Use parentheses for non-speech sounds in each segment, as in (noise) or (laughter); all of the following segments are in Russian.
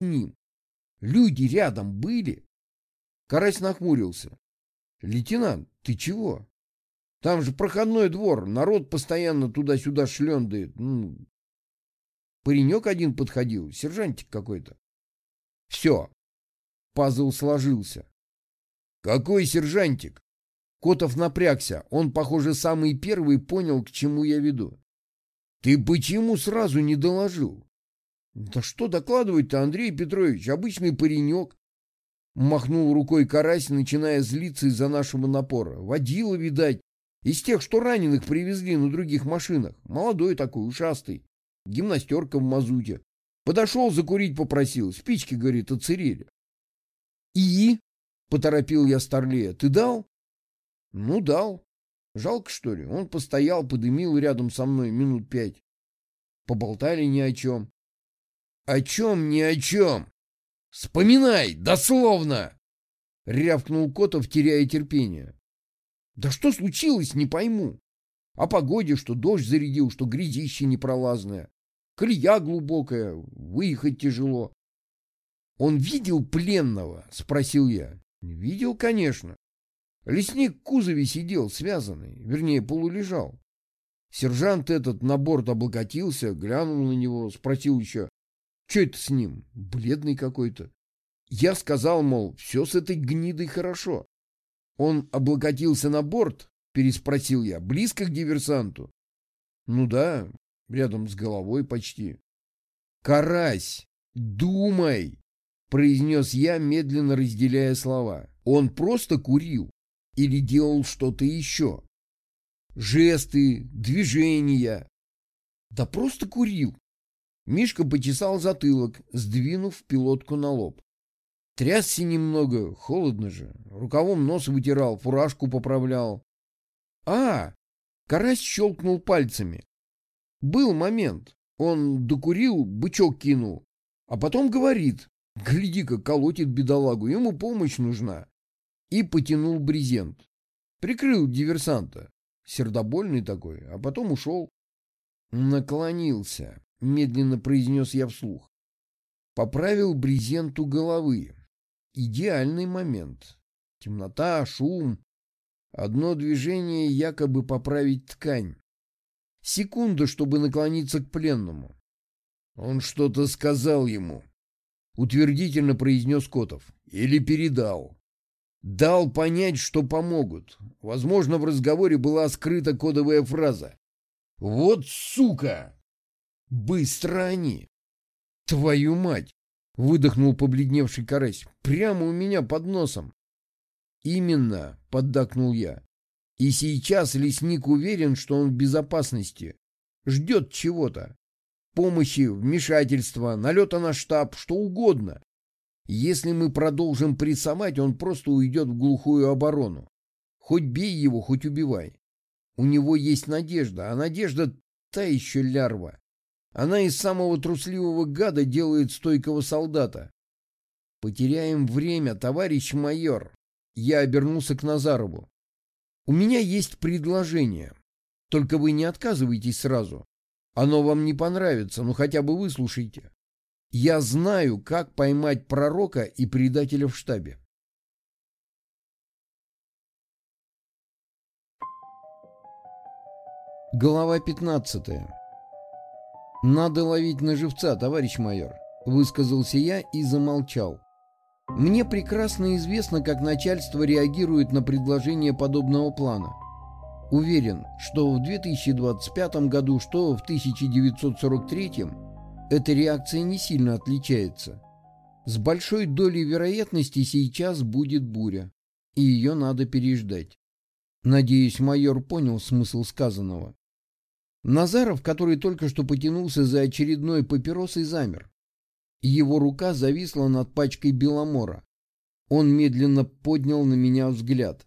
ним? Люди рядом были? Карась нахмурился. Лейтенант, ты чего? Там же проходной двор, народ постоянно туда-сюда шлендает. Ну, паренек один подходил, сержантик какой-то. Все, пазл сложился. Какой сержантик? Котов напрягся. Он, похоже, самый первый понял, к чему я веду. Ты почему сразу не доложил? Да что докладывать-то, Андрей Петрович, обычный паренек. Махнул рукой карась, начиная злиться из-за нашего напора. Водила, видать, из тех, что раненых привезли на других машинах. Молодой такой, ушастый. Гимнастерка в мазуте. Подошел, закурить попросил. Спички, говорит, оцерели. И? Поторопил я Старлея. Ты дал? Ну, дал. Жалко, что ли? Он постоял, подымил рядом со мной минут пять. Поболтали ни о чем. О чем ни о чем? Вспоминай, дословно! Рявкнул Котов, теряя терпение. Да что случилось, не пойму. О погоде, что дождь зарядил, что грязище непролазное. Колея глубокая, выехать тяжело. Он видел пленного? Спросил я. Видел, конечно. Лесник в кузове сидел, связанный, вернее, полулежал. Сержант этот на борт облокотился, глянул на него, спросил еще, что это с ним? Бледный какой-то. Я сказал, мол, все с этой гнидой хорошо. Он облокотился на борт, переспросил я, близко к диверсанту? Ну да, рядом с головой почти. Карась, думай, произнес я, медленно разделяя слова. Он просто курил или делал что-то еще. Жесты, движения. Да просто курил. Мишка почесал затылок, сдвинув пилотку на лоб. Трясся немного, холодно же. Рукавом нос вытирал, фуражку поправлял. А, карась щелкнул пальцами. Был момент. Он докурил, бычок кинул. А потом говорит, гляди-ка, колотит бедолагу, ему помощь нужна и потянул брезент. Прикрыл диверсанта. Сердобольный такой, а потом ушел. Наклонился, медленно произнес я вслух. Поправил брезент у головы. Идеальный момент. Темнота, шум. Одно движение якобы поправить ткань. Секунда, чтобы наклониться к пленному. Он что-то сказал ему. Утвердительно произнес Котов. Или передал. Дал понять, что помогут. Возможно, в разговоре была скрыта кодовая фраза. «Вот сука!» «Быстро они!» «Твою мать!» — выдохнул побледневший карась. «Прямо у меня под носом!» «Именно!» — поддакнул я. «И сейчас лесник уверен, что он в безопасности. Ждет чего-то. Помощи, вмешательства, налета на штаб, что угодно. Если мы продолжим прессовать, он просто уйдет в глухую оборону. Хоть бей его, хоть убивай. У него есть надежда, а надежда та еще лярва. Она из самого трусливого гада делает стойкого солдата. Потеряем время, товарищ майор. Я обернулся к Назарову. У меня есть предложение. Только вы не отказывайтесь сразу. Оно вам не понравится, но хотя бы выслушайте. Я знаю, как поймать пророка и предателя в штабе. Глава 15. «Надо ловить на живца, товарищ майор», — высказался я и замолчал. Мне прекрасно известно, как начальство реагирует на предложение подобного плана. Уверен, что в 2025 году, что в 1943 эта реакция не сильно отличается. С большой долей вероятности сейчас будет буря, и ее надо переждать. Надеюсь, майор понял смысл сказанного. Назаров, который только что потянулся за очередной папиросой, замер. Его рука зависла над пачкой беломора. Он медленно поднял на меня взгляд.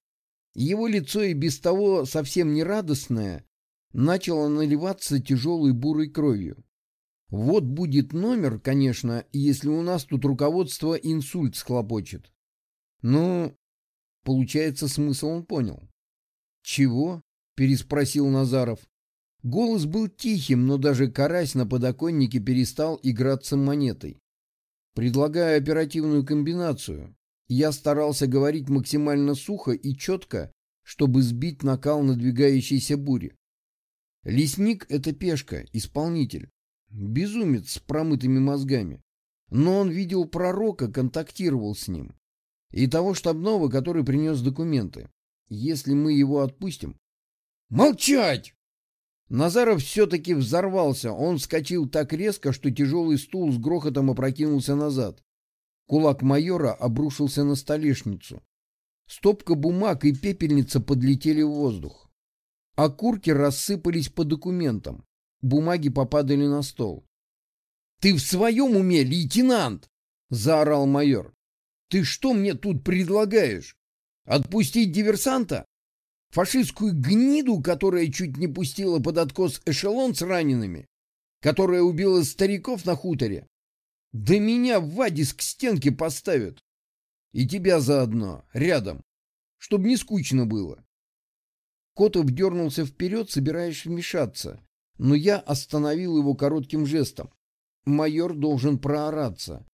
Его лицо и без того совсем не радостное начало наливаться тяжелой бурой кровью. Вот будет номер, конечно, если у нас тут руководство инсульт схлопочет. Ну, получается, смысл он понял. «Чего?» — переспросил Назаров. Голос был тихим, но даже карась на подоконнике перестал играться монетой. Предлагая оперативную комбинацию, я старался говорить максимально сухо и четко, чтобы сбить накал надвигающейся бури. Лесник — это пешка, исполнитель. Безумец с промытыми мозгами. Но он видел пророка, контактировал с ним. И того штабного, который принес документы. Если мы его отпустим... Молчать! Назаров все-таки взорвался. Он вскочил так резко, что тяжелый стул с грохотом опрокинулся назад. Кулак майора обрушился на столешницу. Стопка бумаг и пепельница подлетели в воздух. Окурки рассыпались по документам. Бумаги попадали на стол. «Ты в своем уме, лейтенант?» — заорал майор. «Ты что мне тут предлагаешь? Отпустить диверсанта? Фашистскую гниду, которая чуть не пустила под откос эшелон с ранеными? Которая убила стариков на хуторе? Да меня Вадис к стенке поставят. И тебя заодно, рядом, чтобы не скучно было. Котов дернулся вперед, собираясь вмешаться, но я остановил его коротким жестом. Майор должен проораться.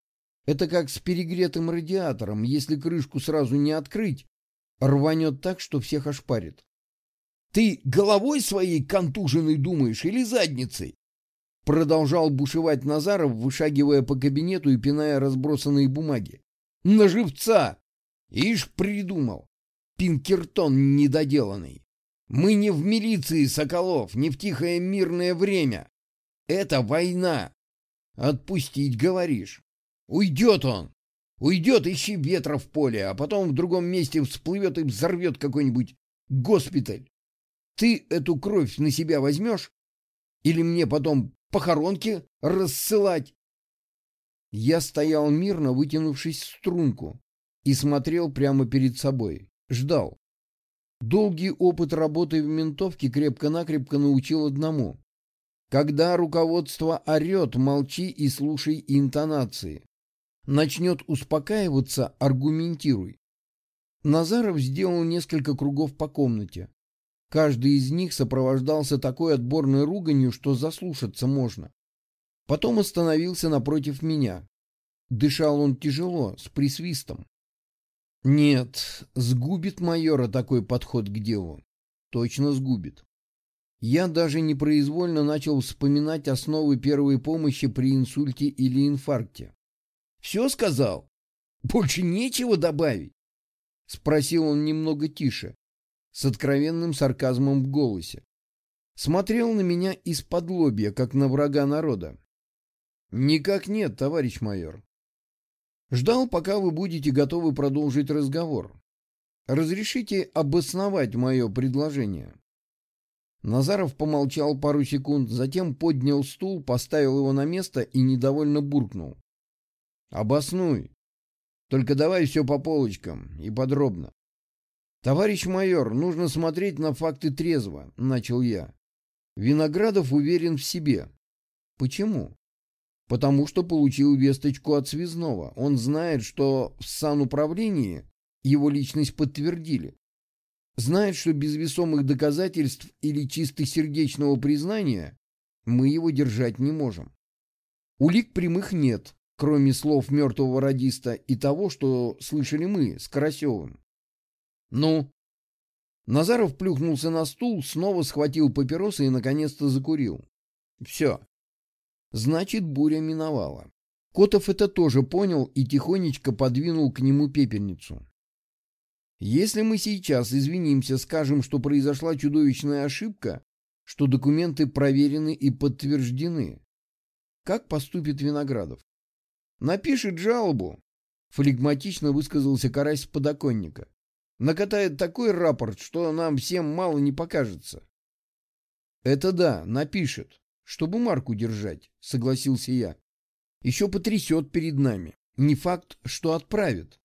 Это как с перегретым радиатором. Если крышку сразу не открыть, рванет так, что всех ошпарит. «Ты головой своей контуженной думаешь или задницей?» Продолжал бушевать Назаров, вышагивая по кабинету и пиная разбросанные бумаги. «На живца! Ишь придумал! Пинкертон недоделанный! Мы не в милиции, Соколов, не в тихое мирное время. Это война. Отпустить, говоришь. Уйдет он. Уйдет, ищи ветра в поле, а потом в другом месте всплывет и взорвет какой-нибудь госпиталь. Ты эту кровь на себя возьмешь? Или мне потом похоронки рассылать? Я стоял мирно, вытянувшись в струнку, и смотрел прямо перед собой. Ждал. Долгий опыт работы в ментовке крепко-накрепко научил одному. Когда руководство орет, молчи и слушай интонации. Начнет успокаиваться, аргументируй. Назаров сделал несколько кругов по комнате. Каждый из них сопровождался такой отборной руганью, что заслушаться можно. Потом остановился напротив меня. Дышал он тяжело, с присвистом. Нет, сгубит майора такой подход к делу. Точно сгубит. Я даже непроизвольно начал вспоминать основы первой помощи при инсульте или инфаркте. «Все сказал? Больше нечего добавить?» Спросил он немного тише, с откровенным сарказмом в голосе. Смотрел на меня из-под лобья, как на врага народа. «Никак нет, товарищ майор. Ждал, пока вы будете готовы продолжить разговор. Разрешите обосновать мое предложение?» Назаров помолчал пару секунд, затем поднял стул, поставил его на место и недовольно буркнул. «Обоснуй. Только давай все по полочкам и подробно». «Товарищ майор, нужно смотреть на факты трезво», — начал я. Виноградов уверен в себе. Почему? потому что получил весточку от связного. Он знает, что в сануправлении его личность подтвердили. Знает, что без весомых доказательств или чисто сердечного признания мы его держать не можем. Улик прямых нет, кроме слов мертвого радиста и того, что слышали мы с Карасевым. Ну? Назаров плюхнулся на стул, снова схватил папиросы и наконец-то закурил. Все. Значит, буря миновала. Котов это тоже понял и тихонечко подвинул к нему пепельницу. Если мы сейчас извинимся, скажем, что произошла чудовищная ошибка, что документы проверены и подтверждены, как поступит Виноградов? Напишет жалобу, флегматично высказался карась с подоконника. Накатает такой рапорт, что нам всем мало не покажется. Это да, напишет чтобы марку держать, согласился я. Еще потрясет перед нами. Не факт, что отправит.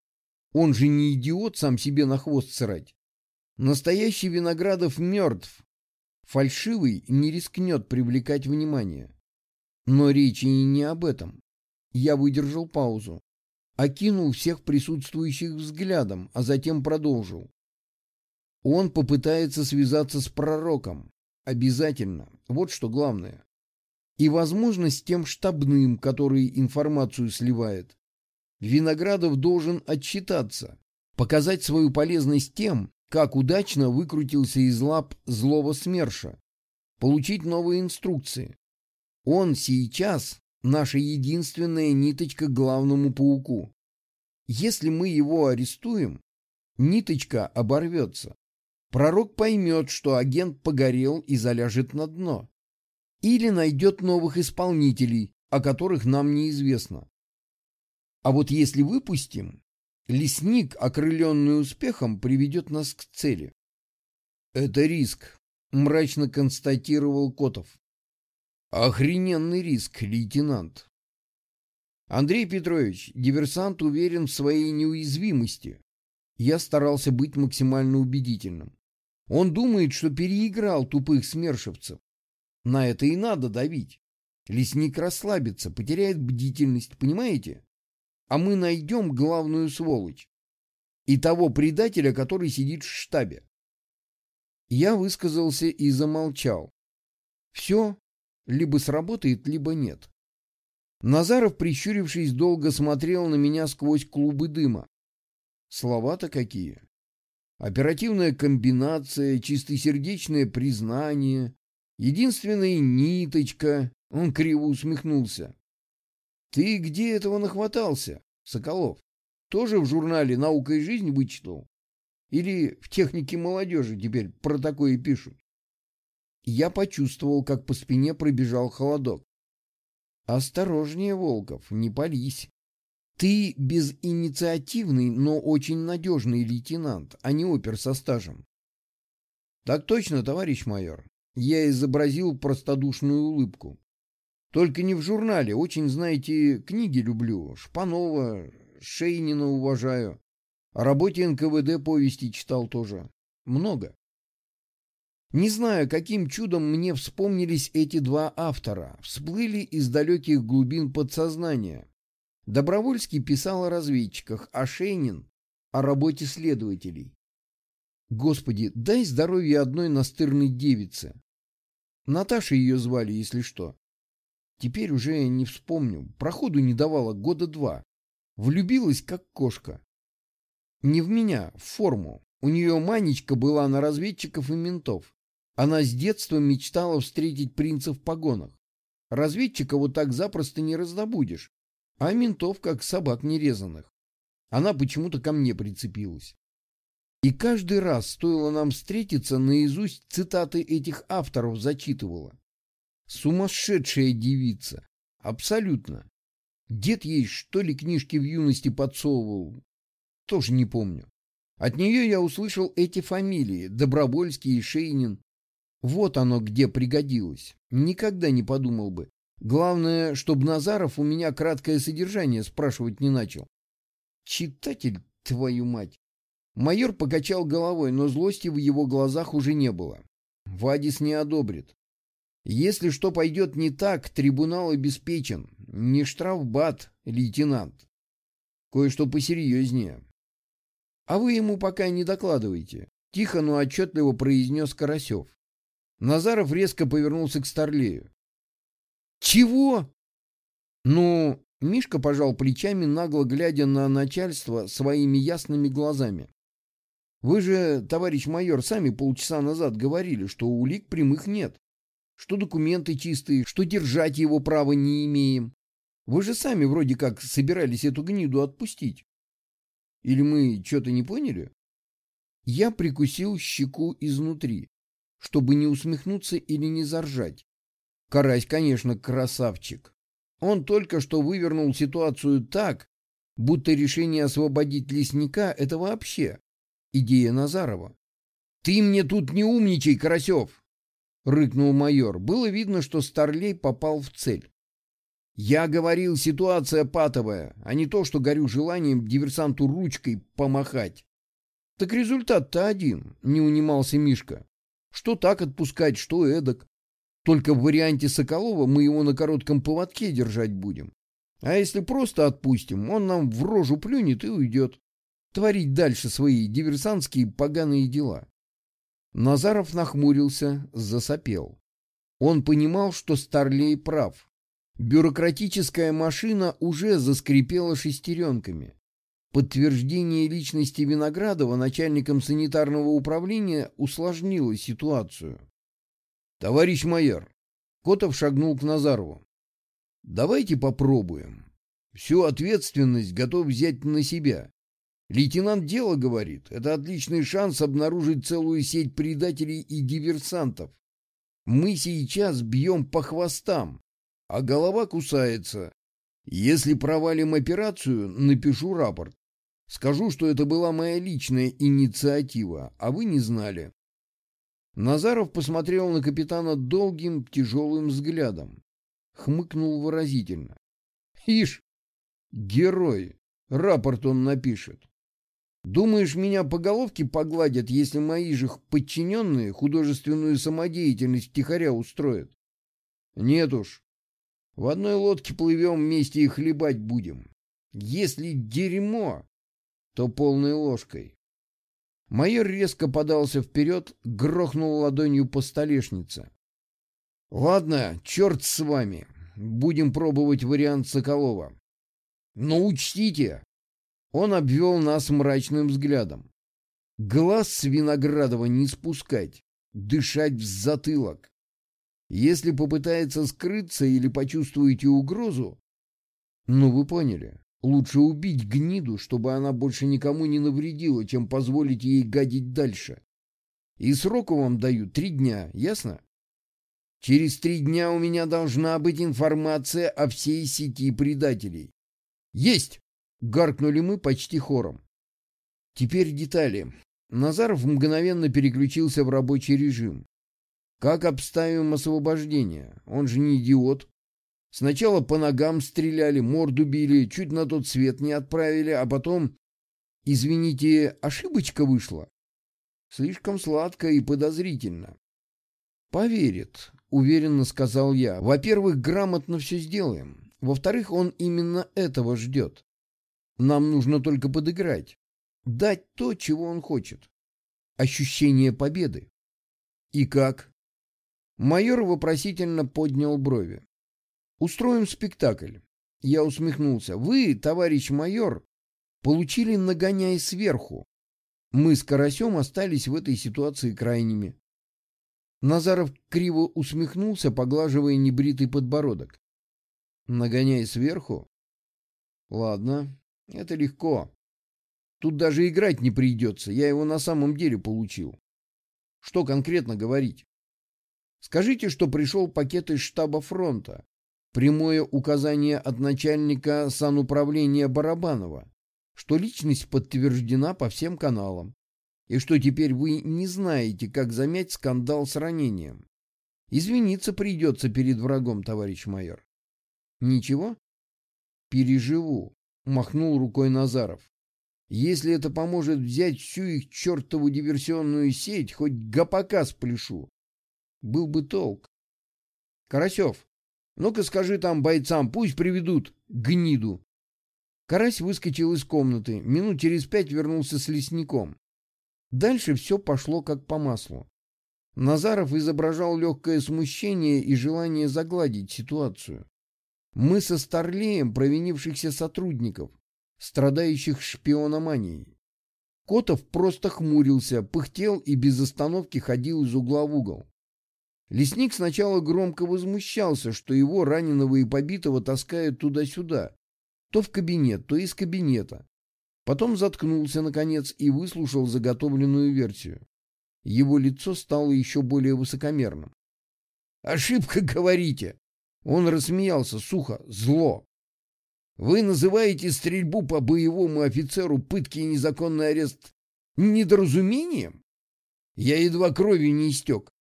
Он же не идиот сам себе на хвост срать. Настоящий Виноградов мертв. Фальшивый не рискнет привлекать внимание. Но речи и не об этом. Я выдержал паузу. Окинул всех присутствующих взглядом, а затем продолжил. Он попытается связаться с пророком. Обязательно. Вот что главное и, возможно, с тем штабным, который информацию сливает. Виноградов должен отчитаться, показать свою полезность тем, как удачно выкрутился из лап злого СМЕРШа, получить новые инструкции. Он сейчас наша единственная ниточка к главному пауку. Если мы его арестуем, ниточка оборвется. Пророк поймет, что агент погорел и заляжет на дно. Или найдет новых исполнителей, о которых нам неизвестно. А вот если выпустим, лесник, окрыленный успехом, приведет нас к цели. Это риск, мрачно констатировал Котов. Охрененный риск, лейтенант. Андрей Петрович, диверсант уверен в своей неуязвимости. Я старался быть максимально убедительным. Он думает, что переиграл тупых смершевцев. На это и надо давить. Лесник расслабится, потеряет бдительность, понимаете? а мы найдем главную сволочь. И того предателя, который сидит в штабе. Я высказался и замолчал. Все либо сработает, либо нет. Назаров, прищурившись, долго смотрел на меня сквозь клубы дыма. Слова-то какие. Оперативная комбинация, чистосердечное признание, единственная ниточка. Он криво усмехнулся. Ты где этого нахватался, Соколов? Тоже в журнале «Наука и жизнь» вычитал? Или в технике молодежи теперь про такое пишут? Я почувствовал, как по спине пробежал холодок. Осторожнее, Волков, не пались. Ты безинициативный, но очень надежный лейтенант, а не опер со стажем. Так точно, товарищ майор. Я изобразил простодушную улыбку. Только не в журнале. Очень, знаете, книги люблю. Шпанова, Шейнина уважаю. О работе НКВД повести читал тоже. Много. Не знаю, каким чудом мне вспомнились эти два автора. Всплыли из далеких глубин подсознания. Добровольский писал о разведчиках, а Шейнин — о работе следователей. Господи, дай здоровье одной настырной девице. Наташа ее звали, если что. Теперь уже не вспомню. Проходу не давала года два. Влюбилась, как кошка. Не в меня, в форму. У нее манечка была на разведчиков и ментов. Она с детства мечтала встретить принца в погонах. Разведчика вот так запросто не раздобудешь, а ментов как собак нерезанных. Она почему-то ко мне прицепилась. И каждый раз, стоило нам встретиться, наизусть цитаты этих авторов зачитывала. Сумасшедшая девица. Абсолютно. Дед ей что ли книжки в юности подсовывал? Тоже не помню. От нее я услышал эти фамилии. Добровольский и Шейнин. Вот оно где пригодилось. Никогда не подумал бы. Главное, чтобы Назаров у меня краткое содержание спрашивать не начал. Читатель, твою мать. Майор покачал головой, но злости в его глазах уже не было. Вадис не одобрит. Если что пойдет не так, трибунал обеспечен. Не штрафбат, лейтенант. Кое-что посерьезнее. А вы ему пока не докладывайте. Тихо, но отчетливо произнес Карасев. Назаров резко повернулся к Старлею. «Чего?» «Ну...» — Мишка пожал плечами, нагло глядя на начальство своими ясными глазами. «Вы же, товарищ майор, сами полчаса назад говорили, что улик прямых нет что документы чистые, что держать его права не имеем. Вы же сами вроде как собирались эту гниду отпустить. Или мы что-то не поняли? Я прикусил щеку изнутри, чтобы не усмехнуться или не заржать. Карась, конечно, красавчик. Он только что вывернул ситуацию так, будто решение освободить лесника — это вообще идея Назарова. «Ты мне тут не умничай, Карасев!» — рыкнул майор. Было видно, что Старлей попал в цель. «Я говорил, ситуация патовая, а не то, что горю желанием диверсанту ручкой помахать». «Так результат-то один», — не унимался Мишка. «Что так отпускать, что эдак. Только в варианте Соколова мы его на коротком поводке держать будем. А если просто отпустим, он нам в рожу плюнет и уйдет. Творить дальше свои диверсантские поганые дела». Назаров нахмурился, засопел. Он понимал, что Старлей прав. Бюрократическая машина уже заскрипела шестеренками. Подтверждение личности Виноградова начальником санитарного управления усложнило ситуацию. «Товарищ майор!» Котов шагнул к Назарову. «Давайте попробуем. Всю ответственность готов взять на себя. Лейтенант дело говорит, это отличный шанс обнаружить целую сеть предателей и диверсантов. Мы сейчас бьем по хвостам, а голова кусается. Если провалим операцию, напишу рапорт. Скажу, что это была моя личная инициатива, а вы не знали. Назаров посмотрел на капитана долгим, тяжелым взглядом. Хмыкнул выразительно. Ишь, герой, рапорт он напишет. Думаешь, меня по головке погладят, если мои же подчиненные художественную самодеятельность втихаря устроят? Нет уж. В одной лодке плывем вместе и хлебать будем. Если дерьмо, то полной ложкой. Майор резко подался вперед, грохнул ладонью по столешнице. «Ладно, черт с вами. Будем пробовать вариант Соколова. Но учтите, он обвел нас мрачным взглядом. Глаз с Виноградова не спускать, дышать в затылок. Если попытается скрыться или почувствуете угрозу, ну вы поняли, лучше убить гниду, чтобы она больше никому не навредила, чем позволить ей гадить дальше. И сроку вам даю три дня, ясно? Через три дня у меня должна быть информация о всей сети предателей. Есть! Гаркнули мы почти хором. Теперь детали. Назаров мгновенно переключился в рабочий режим. Как обставим освобождение? Он же не идиот. Сначала по ногам стреляли, морду били, чуть на тот свет не отправили, а потом, извините, ошибочка вышла. Слишком сладко и подозрительно. Поверит, уверенно сказал я. Во-первых, грамотно все сделаем. Во-вторых, он именно этого ждет. Нам нужно только подыграть. Дать то, чего он хочет. Ощущение победы. И как? Майор вопросительно поднял брови. Устроим спектакль. Я усмехнулся. Вы, товарищ майор, получили нагоняй сверху. Мы с Карасем остались в этой ситуации крайними. Назаров криво усмехнулся, поглаживая небритый подбородок. Нагоняй сверху? Ладно, это легко. Тут даже играть не придется, я его на самом деле получил. Что конкретно говорить? Скажите, что пришел пакет из штаба фронта. Прямое указание от начальника сануправления Барабанова, что личность подтверждена по всем каналам, и что теперь вы не знаете, как замять скандал с ранением. Извиниться придется перед врагом, товарищ майор. Ничего? Переживу. — махнул рукой Назаров. «Если это поможет взять всю их чертову диверсионную сеть, хоть гопака спляшу. Был бы толк. Карасев, ну-ка скажи там бойцам, пусть приведут гниду». Карась выскочил из комнаты, минут через пять вернулся с лесником. Дальше все пошло как по маслу. Назаров изображал легкое смущение и желание загладить ситуацию. Мы со Старлеем провинившихся сотрудников, страдающих шпиономанией. Котов просто хмурился, пыхтел и без остановки ходил из угла в угол. Лесник сначала громко возмущался, что его раненого и побитого таскают туда-сюда, то в кабинет, то из кабинета. Потом заткнулся, наконец, и выслушал заготовленную версию. Его лицо стало еще более высокомерным. «Ошибка, (laughs) говорите!» Он рассмеялся сухо, зло. «Вы называете стрельбу по боевому офицеру, пытки и незаконный арест недоразумением? Я едва кровью не истек».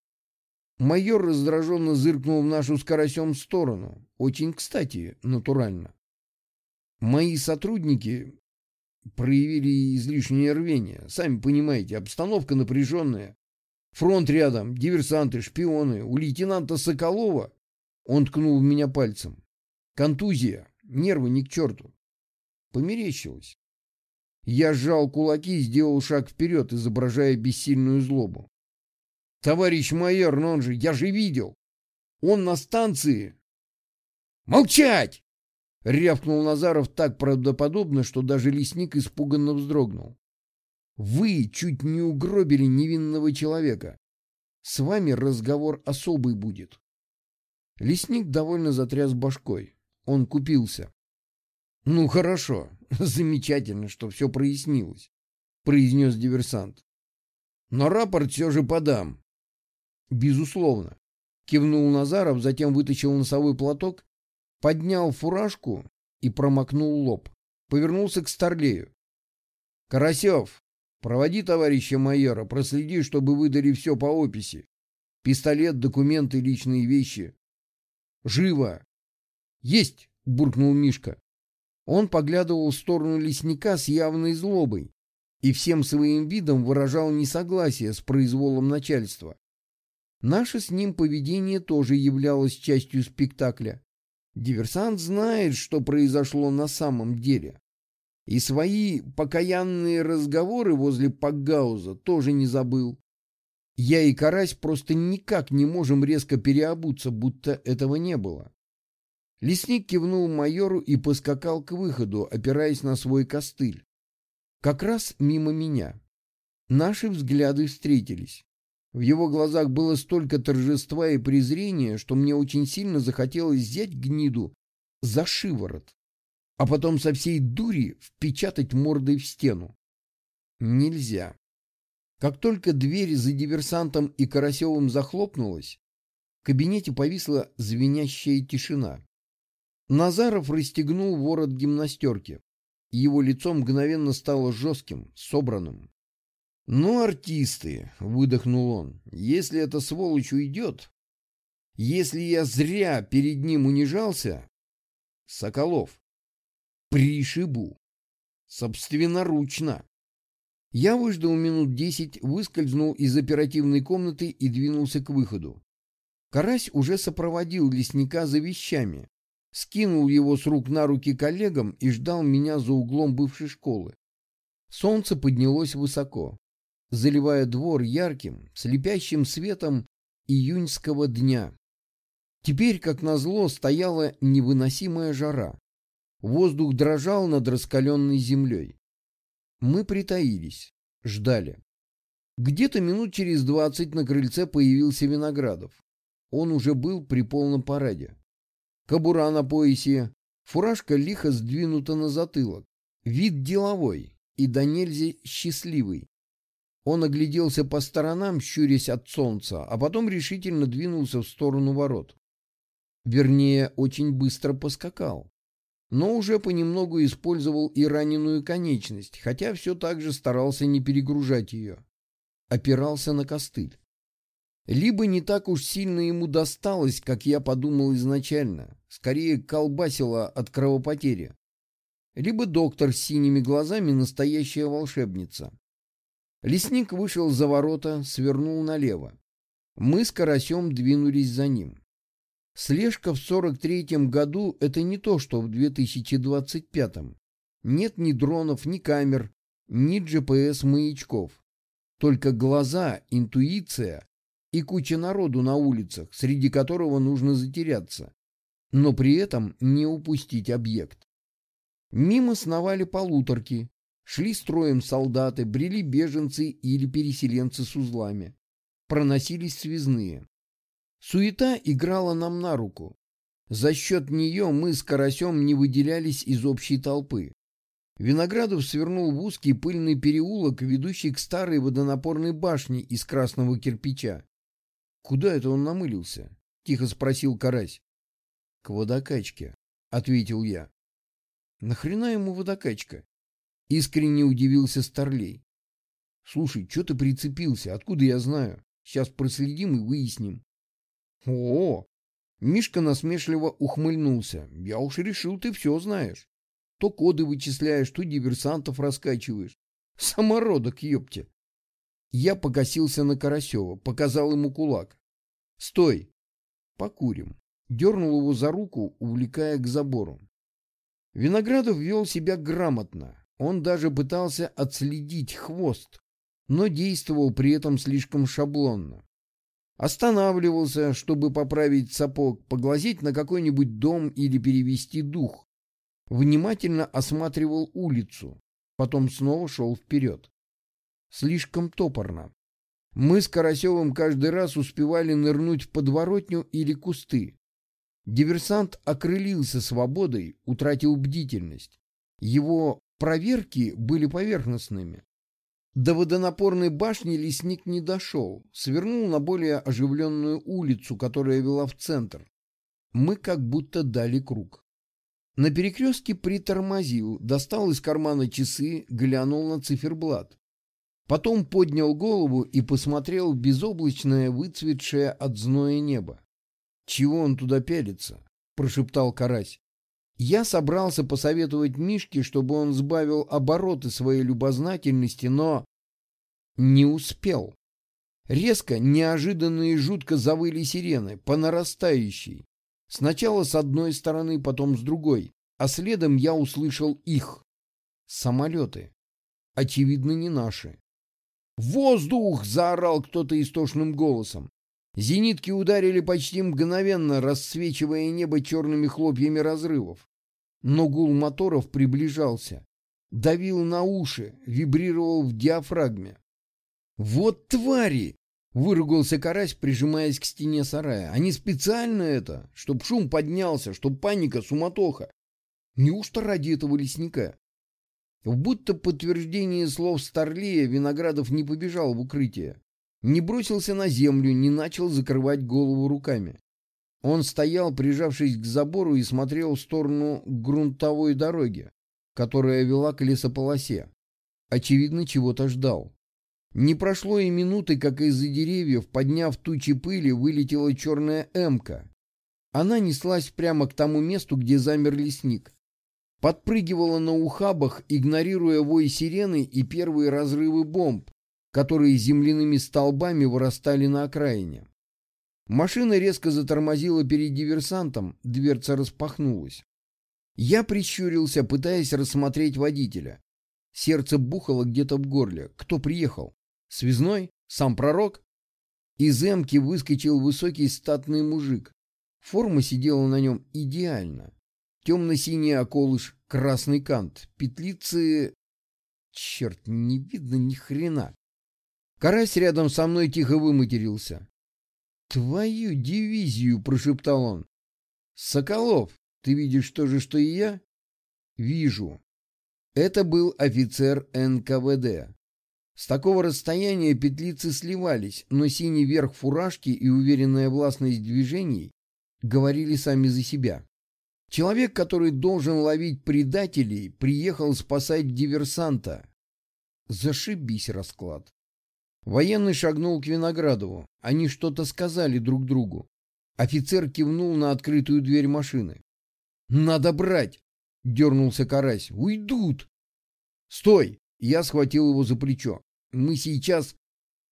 Майор раздраженно зыркнул в нашу с карасем сторону. Очень кстати, натурально. Мои сотрудники проявили излишнее рвение. Сами понимаете, обстановка напряженная. Фронт рядом, диверсанты, шпионы. У лейтенанта Соколова он ткнул в меня пальцем. Контузия. Нервы ни к черту. Померещилось. Я сжал кулаки и сделал шаг вперед, изображая бессильную злобу. «Товарищ майор, но он же... Я же видел! Он на станции!» Молчать! Рявкнул Назаров так правдоподобно, что даже лесник испуганно вздрогнул. Вы чуть не угробили невинного человека. С вами разговор особый будет. Лесник довольно затряс башкой. Он купился. — Ну, хорошо. (laughs) Замечательно, что все прояснилось, — произнес диверсант. — Но рапорт все же подам. — Безусловно. Кивнул Назаров, затем вытащил носовой платок, поднял фуражку и промокнул лоб. Повернулся к Старлею. — Карасев, проводи товарища майора, проследи, чтобы выдали все по описи. Пистолет, документы, личные вещи. Живо! Есть! буркнул Мишка. Он поглядывал в сторону лесника с явной злобой и всем своим видом выражал несогласие с произволом начальства. Наше с ним поведение тоже являлось частью спектакля. Диверсант знает, что произошло на самом деле. И свои покаянные разговоры возле Пакгауза тоже не забыл. Я и Карась просто никак не можем резко переобуться, будто этого не было. Лесник кивнул майору и поскакал к выходу, опираясь на свой костыль. Как раз мимо меня. Наши взгляды встретились. В его глазах было столько торжества и презрения, что мне очень сильно захотелось взять гниду за шиворот, а потом со всей дури впечатать мордой в стену. Нельзя. Как только дверь за диверсантом и Карасевым захлопнулась, в кабинете повисла звенящая тишина. Назаров расстегнул ворот гимнастерки. Его лицо мгновенно стало жестким, собранным. «Ну, артисты!» — выдохнул он. «Если эта сволочь уйдет, если я зря перед ним унижался, Соколов, пришибу. Собственноручно. Я выждал минут десять, выскользнул из оперативной комнаты и двинулся к выходу. Карась уже сопроводил лесника за вещами, скинул его с рук на руки коллегам и ждал меня за углом бывшей школы. Солнце поднялось высоко, заливая двор ярким, слепящим светом июньского дня. Теперь, как назло, стояла невыносимая жара. Воздух дрожал над раскаленной землей. Мы притаились, ждали. Где-то минут через двадцать на крыльце появился Виноградов. Он уже был при полном параде. Кобура на поясе, фуражка лихо сдвинута на затылок. Вид деловой и до счастливый. Он огляделся по сторонам, щурясь от солнца, а потом решительно двинулся в сторону ворот. Вернее, очень быстро поскакал но уже понемногу использовал и раненую конечность, хотя все так же старался не перегружать ее. Опирался на костыль. Либо не так уж сильно ему досталось, как я подумал изначально, скорее колбасило от кровопотери. Либо доктор с синими глазами настоящая волшебница. Лесник вышел за ворота, свернул налево. Мы с Карасем двинулись за ним. Слежка в 43-м году — это не то, что в 2025-м. Нет ни дронов, ни камер, ни GPS-маячков. Только глаза, интуиция и куча народу на улицах, среди которого нужно затеряться, но при этом не упустить объект. Мимо сновали полуторки, шли строем солдаты, брели беженцы или переселенцы с узлами. Проносились связные. Суета играла нам на руку. За счет нее мы с Карасем не выделялись из общей толпы. Виноградов свернул в узкий пыльный переулок, ведущий к старой водонапорной башне из красного кирпича. — Куда это он намылился? — тихо спросил Карась. — К водокачке, — ответил я. — Нахрена ему водокачка? — искренне удивился Старлей. — Слушай, что ты прицепился? Откуда я знаю? Сейчас проследим и выясним. О, Мишка насмешливо ухмыльнулся. Я уж решил, ты все знаешь. То коды вычисляешь, то диверсантов раскачиваешь. Самородок, ёпте. Я покосился на Карасева, показал ему кулак. Стой. Покурим. Дернул его за руку, увлекая к забору. Виноградов вел себя грамотно. Он даже пытался отследить хвост, но действовал при этом слишком шаблонно. Останавливался, чтобы поправить сапог, поглазеть на какой-нибудь дом или перевести дух. Внимательно осматривал улицу, потом снова шел вперед. Слишком топорно. Мы с Карасевым каждый раз успевали нырнуть в подворотню или кусты. Диверсант окрылился свободой, утратил бдительность. Его проверки были поверхностными. До водонапорной башни лесник не дошел, свернул на более оживленную улицу, которая вела в центр. Мы как будто дали круг. На перекрестке притормозил, достал из кармана часы, глянул на циферблат. Потом поднял голову и посмотрел в безоблачное, выцветшее от зноя небо. «Чего он туда пялится?» — прошептал Карась. Я собрался посоветовать Мишке, чтобы он сбавил обороты своей любознательности, но не успел. Резко, неожиданно и жутко завыли сирены, по нарастающей. Сначала с одной стороны, потом с другой, а следом я услышал их. Самолеты. Очевидно, не наши. «Воздух!» — заорал кто-то истошным голосом. Зенитки ударили почти мгновенно, расцвечивая небо черными хлопьями разрывов но гул моторов приближался, давил на уши, вибрировал в диафрагме. «Вот твари!» — выругался карась, прижимаясь к стене сарая. «Они специально это, чтоб шум поднялся, чтоб паника, суматоха. Неужто ради этого лесника?» В будто подтверждение слов Старлея Виноградов не побежал в укрытие, не бросился на землю, не начал закрывать голову руками. Он стоял, прижавшись к забору, и смотрел в сторону грунтовой дороги, которая вела к лесополосе. Очевидно, чего-то ждал. Не прошло и минуты, как из-за деревьев, подняв тучи пыли, вылетела черная эмка. Она неслась прямо к тому месту, где замер лесник. Подпрыгивала на ухабах, игнорируя вой сирены и первые разрывы бомб, которые земляными столбами вырастали на окраине. Машина резко затормозила перед диверсантом, дверца распахнулась. Я прищурился, пытаясь рассмотреть водителя. Сердце бухало где-то в горле. Кто приехал? Связной? Сам пророк? Из эмки выскочил высокий статный мужик. Форма сидела на нем идеально. Темно-синий околыш, красный кант, петлицы... Черт, не видно ни хрена. Карась рядом со мной тихо выматерился. «Твою дивизию!» — прошептал он. «Соколов, ты видишь то же, что и я?» «Вижу». Это был офицер НКВД. С такого расстояния петлицы сливались, но синий верх фуражки и уверенная властность движений говорили сами за себя. Человек, который должен ловить предателей, приехал спасать диверсанта. Зашибись расклад. Военный шагнул к Виноградову. Они что-то сказали друг другу. Офицер кивнул на открытую дверь машины. «Надо брать!» — дернулся Карась. «Уйдут!» «Стой!» — я схватил его за плечо. «Мы сейчас...»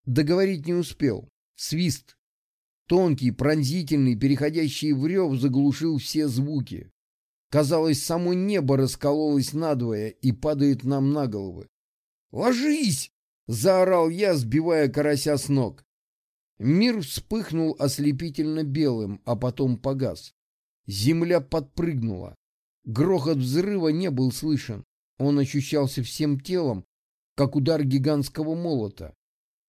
Договорить не успел. Свист. Тонкий, пронзительный, переходящий в рев, заглушил все звуки. Казалось, само небо раскололось надвое и падает нам на головы. «Ложись!» Заорал я, сбивая карася с ног. Мир вспыхнул ослепительно белым, а потом погас. Земля подпрыгнула. Грохот взрыва не был слышен. Он ощущался всем телом, как удар гигантского молота.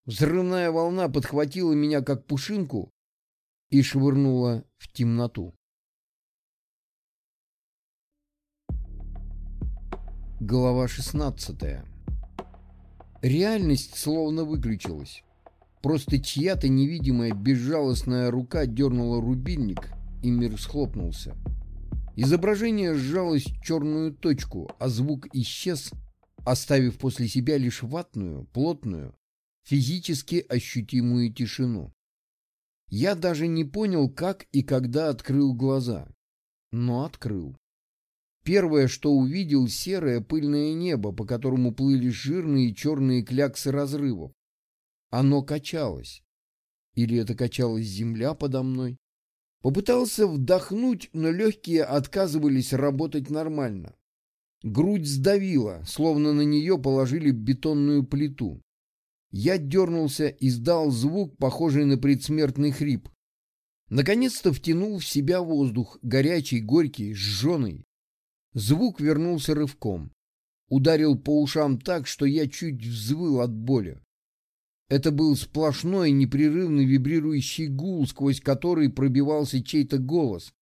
Взрывная волна подхватила меня, как пушинку, и швырнула в темноту. Глава шестнадцатая Реальность словно выключилась. Просто чья-то невидимая безжалостная рука дернула рубильник, и мир схлопнулся. Изображение сжалось в черную точку, а звук исчез, оставив после себя лишь ватную, плотную, физически ощутимую тишину. Я даже не понял, как и когда открыл глаза, но открыл. Первое, что увидел, серое пыльное небо, по которому плыли жирные черные кляксы разрывов. Оно качалось. Или это качалась земля подо мной? Попытался вдохнуть, но легкие отказывались работать нормально. Грудь сдавила, словно на нее положили бетонную плиту. Я дернулся и сдал звук, похожий на предсмертный хрип. Наконец-то втянул в себя воздух, горячий, горький, сжженный. Звук вернулся рывком. Ударил по ушам так, что я чуть взвыл от боли. Это был сплошной, непрерывный вибрирующий гул, сквозь который пробивался чей-то голос.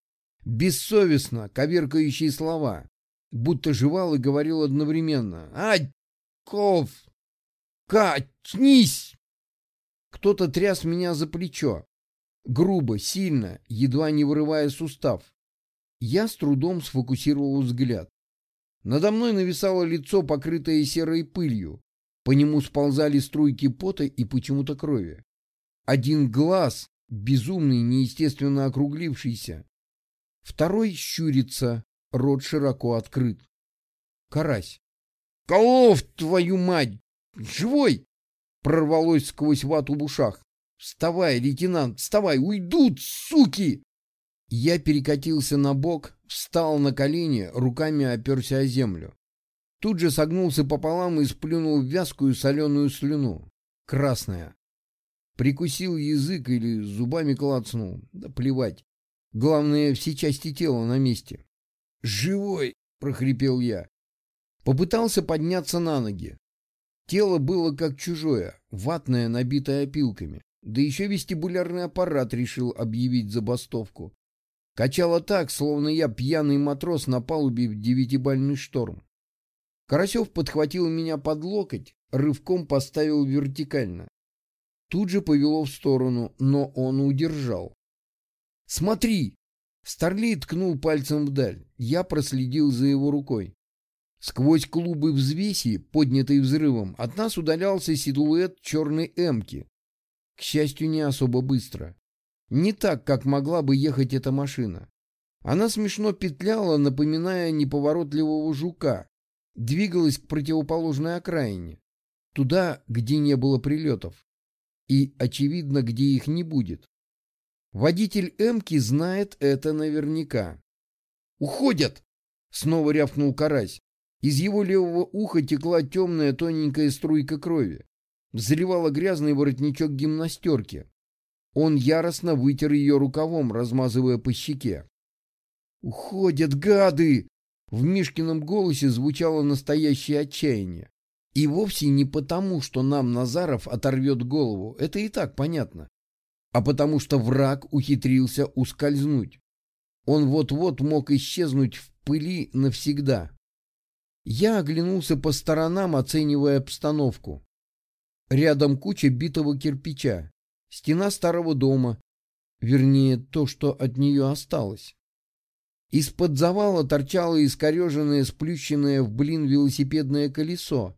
Бессовестно, коверкающие слова. Будто жевал и говорил одновременно. «Ать! Ков! Качнись!» Кто-то тряс меня за плечо. Грубо, сильно, едва не вырывая сустав. Я с трудом сфокусировал взгляд. Надо мной нависало лицо, покрытое серой пылью. По нему сползали струйки пота и почему-то крови. Один глаз, безумный, неестественно округлившийся. Второй щурится, рот широко открыт. Карась. «Колов, твою мать! Живой!» Прорвалось сквозь вату в ушах. «Вставай, лейтенант, вставай! Уйдут, суки!» Я перекатился на бок, встал на колени, руками оперся о землю. Тут же согнулся пополам и сплюнул вязкую соленую слюну. Красная. Прикусил язык или зубами клацнул. Да плевать. Главное, все части тела на месте. «Живой!» — прохрипел я. Попытался подняться на ноги. Тело было как чужое, ватное, набитое опилками. Да еще вестибулярный аппарат решил объявить забастовку. Качало так, словно я пьяный матрос на палубе в девятибальный шторм. Карасев подхватил меня под локоть, рывком поставил вертикально. Тут же повело в сторону, но он удержал. «Смотри!» Старлей ткнул пальцем вдаль. Я проследил за его рукой. Сквозь клубы взвеси, поднятые взрывом, от нас удалялся силуэт черной эмки. К счастью, не особо быстро. Не так, как могла бы ехать эта машина. Она смешно петляла, напоминая неповоротливого жука, двигалась к противоположной окраине, туда, где не было прилетов, и, очевидно, где их не будет. Водитель «Эмки» знает это наверняка. «Уходят!» — снова рявкнул Карась. Из его левого уха текла темная тоненькая струйка крови. Заливала грязный воротничок гимнастерки. Он яростно вытер ее рукавом, размазывая по щеке. «Уходят, гады!» В Мишкином голосе звучало настоящее отчаяние. И вовсе не потому, что нам Назаров оторвет голову, это и так понятно, а потому что враг ухитрился ускользнуть. Он вот-вот мог исчезнуть в пыли навсегда. Я оглянулся по сторонам, оценивая обстановку. Рядом куча битого кирпича, стена старого дома, вернее, то, что от нее осталось. Из-под завала торчало искореженное, сплющенное в блин велосипедное колесо.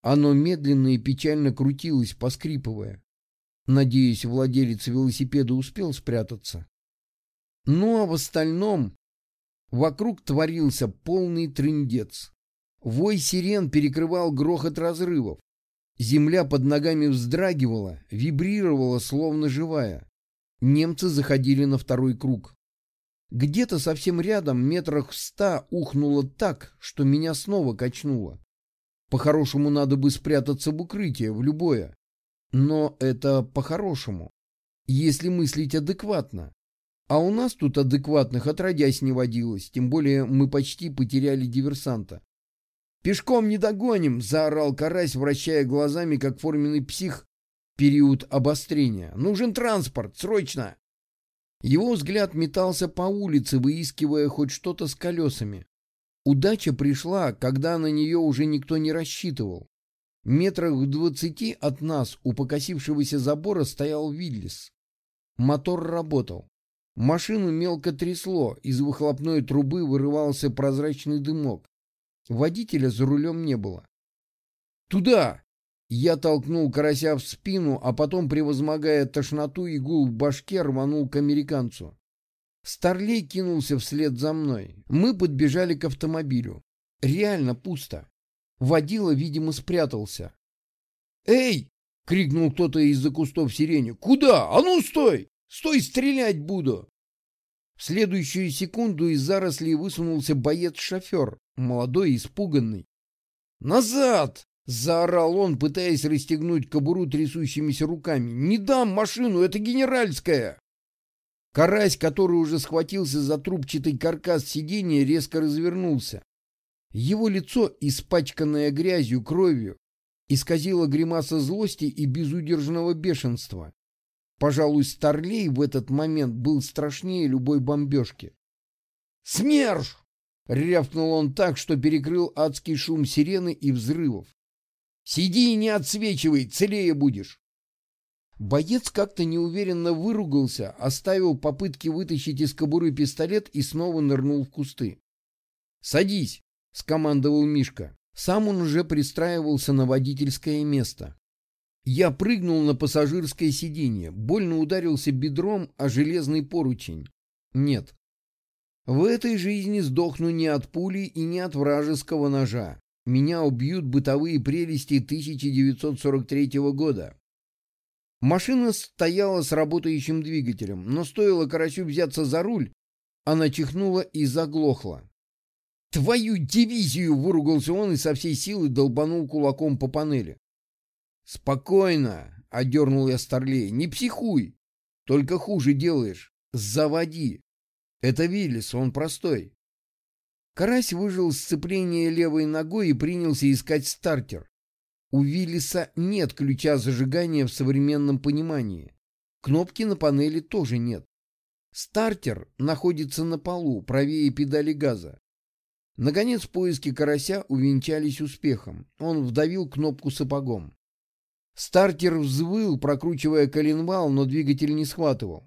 Оно медленно и печально крутилось, поскрипывая. Надеюсь, владелец велосипеда успел спрятаться. Ну а в остальном вокруг творился полный трындец. Вой сирен перекрывал грохот разрывов. Земля под ногами вздрагивала, вибрировала, словно живая. Немцы заходили на второй круг. Где-то совсем рядом, метрах в ста, ухнуло так, что меня снова качнуло. По-хорошему надо бы спрятаться в укрытие, в любое. Но это по-хорошему, если мыслить адекватно. А у нас тут адекватных отродясь не водилось, тем более мы почти потеряли диверсанта. «Пешком не догоним!» — заорал Карась, вращая глазами, как форменный псих, период обострения. «Нужен транспорт! Срочно!» Его взгляд метался по улице, выискивая хоть что-то с колесами. Удача пришла, когда на нее уже никто не рассчитывал. Метрах в двадцати от нас у покосившегося забора стоял Виллис. Мотор работал. Машину мелко трясло, из выхлопной трубы вырывался прозрачный дымок. Водителя за рулем не было. «Туда!» Я толкнул карася в спину, а потом, превозмогая тошноту и гул в башке, рванул к американцу. Старлей кинулся вслед за мной. Мы подбежали к автомобилю. Реально пусто. Водила, видимо, спрятался. «Эй!» — крикнул кто-то из-за кустов сирени. «Куда? А ну стой! Стой, стрелять буду!» В следующую секунду из зарослей высунулся боец-шофер, молодой и испуганный. «Назад!» Заорал он, пытаясь расстегнуть кобуру трясущимися руками. «Не дам машину, это генеральская!» Карась, который уже схватился за трубчатый каркас сиденья, резко развернулся. Его лицо, испачканное грязью, кровью, исказило гримаса злости и безудержного бешенства. Пожалуй, Старлей в этот момент был страшнее любой бомбежки. «Смерш!» — рявкнул он так, что перекрыл адский шум сирены и взрывов. «Сиди и не отсвечивай, целее будешь!» Боец как-то неуверенно выругался, оставил попытки вытащить из кобуры пистолет и снова нырнул в кусты. «Садись!» — скомандовал Мишка. Сам он уже пристраивался на водительское место. Я прыгнул на пассажирское сиденье, больно ударился бедром о железный поручень. Нет. В этой жизни сдохну не от пули и не от вражеского ножа. Меня убьют бытовые прелести 1943 года. Машина стояла с работающим двигателем, но стоило Карасю взяться за руль, она чихнула и заглохла. «Твою дивизию!» — выругался он и со всей силы долбанул кулаком по панели. «Спокойно!» — одернул я Старлей. «Не психуй! Только хуже делаешь. Заводи! Это Виллис, он простой!» Карась выжил сцепление левой ногой и принялся искать стартер. У Виллиса нет ключа зажигания в современном понимании. Кнопки на панели тоже нет. Стартер находится на полу, правее педали газа. Наконец поиски карася увенчались успехом. Он вдавил кнопку сапогом. Стартер взвыл, прокручивая коленвал, но двигатель не схватывал.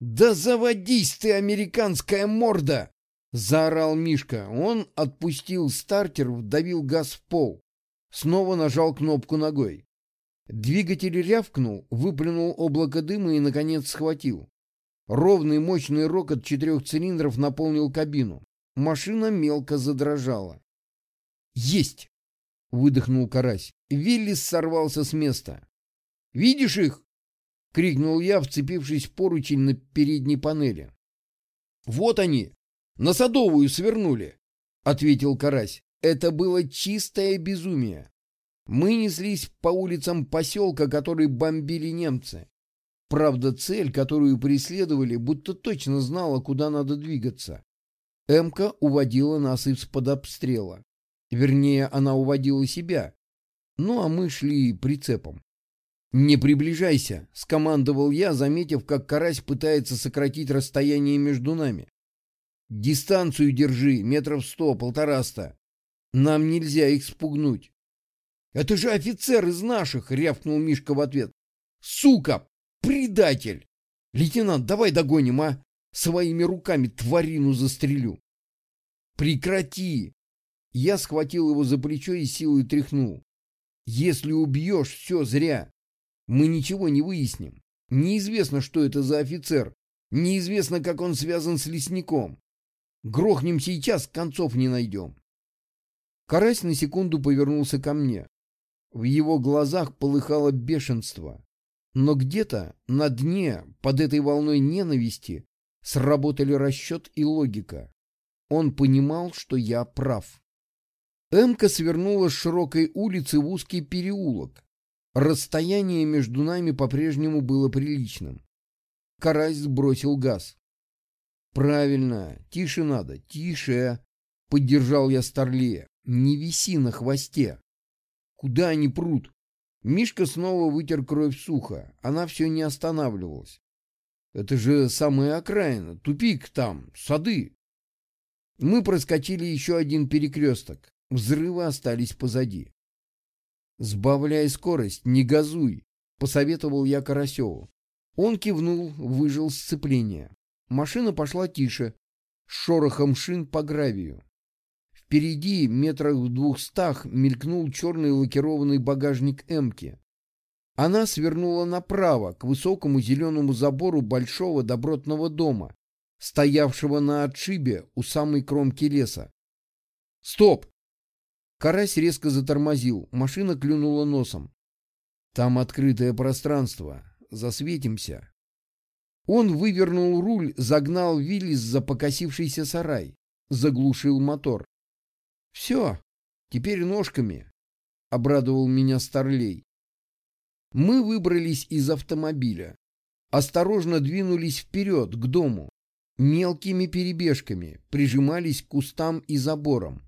«Да заводись ты, американская морда!» — заорал Мишка. Он отпустил стартер, вдавил газ в пол. Снова нажал кнопку ногой. Двигатель рявкнул, выплюнул облако дыма и, наконец, схватил. Ровный мощный рокот четырех цилиндров наполнил кабину. Машина мелко задрожала. «Есть!» — выдохнул Карась. Виллис сорвался с места. «Видишь их?» — крикнул я, вцепившись в поручень на передней панели. «Вот они! На Садовую свернули!» — ответил Карась. Это было чистое безумие. Мы неслись по улицам поселка, который бомбили немцы. Правда, цель, которую преследовали, будто точно знала, куда надо двигаться. Эмка уводила нас из-под обстрела. Вернее, она уводила себя. Ну, а мы шли прицепом. «Не приближайся», — скомандовал я, заметив, как карась пытается сократить расстояние между нами. «Дистанцию держи, метров сто, полтораста. Нам нельзя их спугнуть. «Это же офицер из наших!» — рявкнул Мишка в ответ. «Сука! Предатель! Лейтенант, давай догоним, а? Своими руками тварину застрелю!» «Прекрати!» Я схватил его за плечо и силой тряхнул. «Если убьешь, все зря. Мы ничего не выясним. Неизвестно, что это за офицер. Неизвестно, как он связан с лесником. Грохнем сейчас, концов не найдем. Карась на секунду повернулся ко мне. В его глазах полыхало бешенство. Но где-то на дне, под этой волной ненависти, сработали расчет и логика. Он понимал, что я прав. Эмка свернула с широкой улицы в узкий переулок. Расстояние между нами по-прежнему было приличным. Карась сбросил газ. «Правильно, тише надо, тише!» — поддержал я Старлея. Не виси на хвосте. Куда они прут? Мишка снова вытер кровь сухо. Она все не останавливалась. Это же самая окраина. Тупик там, сады. Мы проскочили еще один перекресток. Взрывы остались позади. «Сбавляй скорость, не газуй», — посоветовал я Карасеву. Он кивнул, выжил сцепление. Машина пошла тише, с шорохом шин по гравию. Впереди, метрах в двухстах, мелькнул черный лакированный багажник «Эмки». Она свернула направо, к высокому зеленому забору большого добротного дома, стоявшего на отшибе у самой кромки леса. «Стоп!» Карась резко затормозил, машина клюнула носом. «Там открытое пространство. Засветимся». Он вывернул руль, загнал Виллис за покосившийся сарай, заглушил мотор. Все, теперь ножками. обрадовал меня Старлей. Мы выбрались из автомобиля. Осторожно двинулись вперед, к дому. Мелкими перебежками прижимались к кустам и заборам.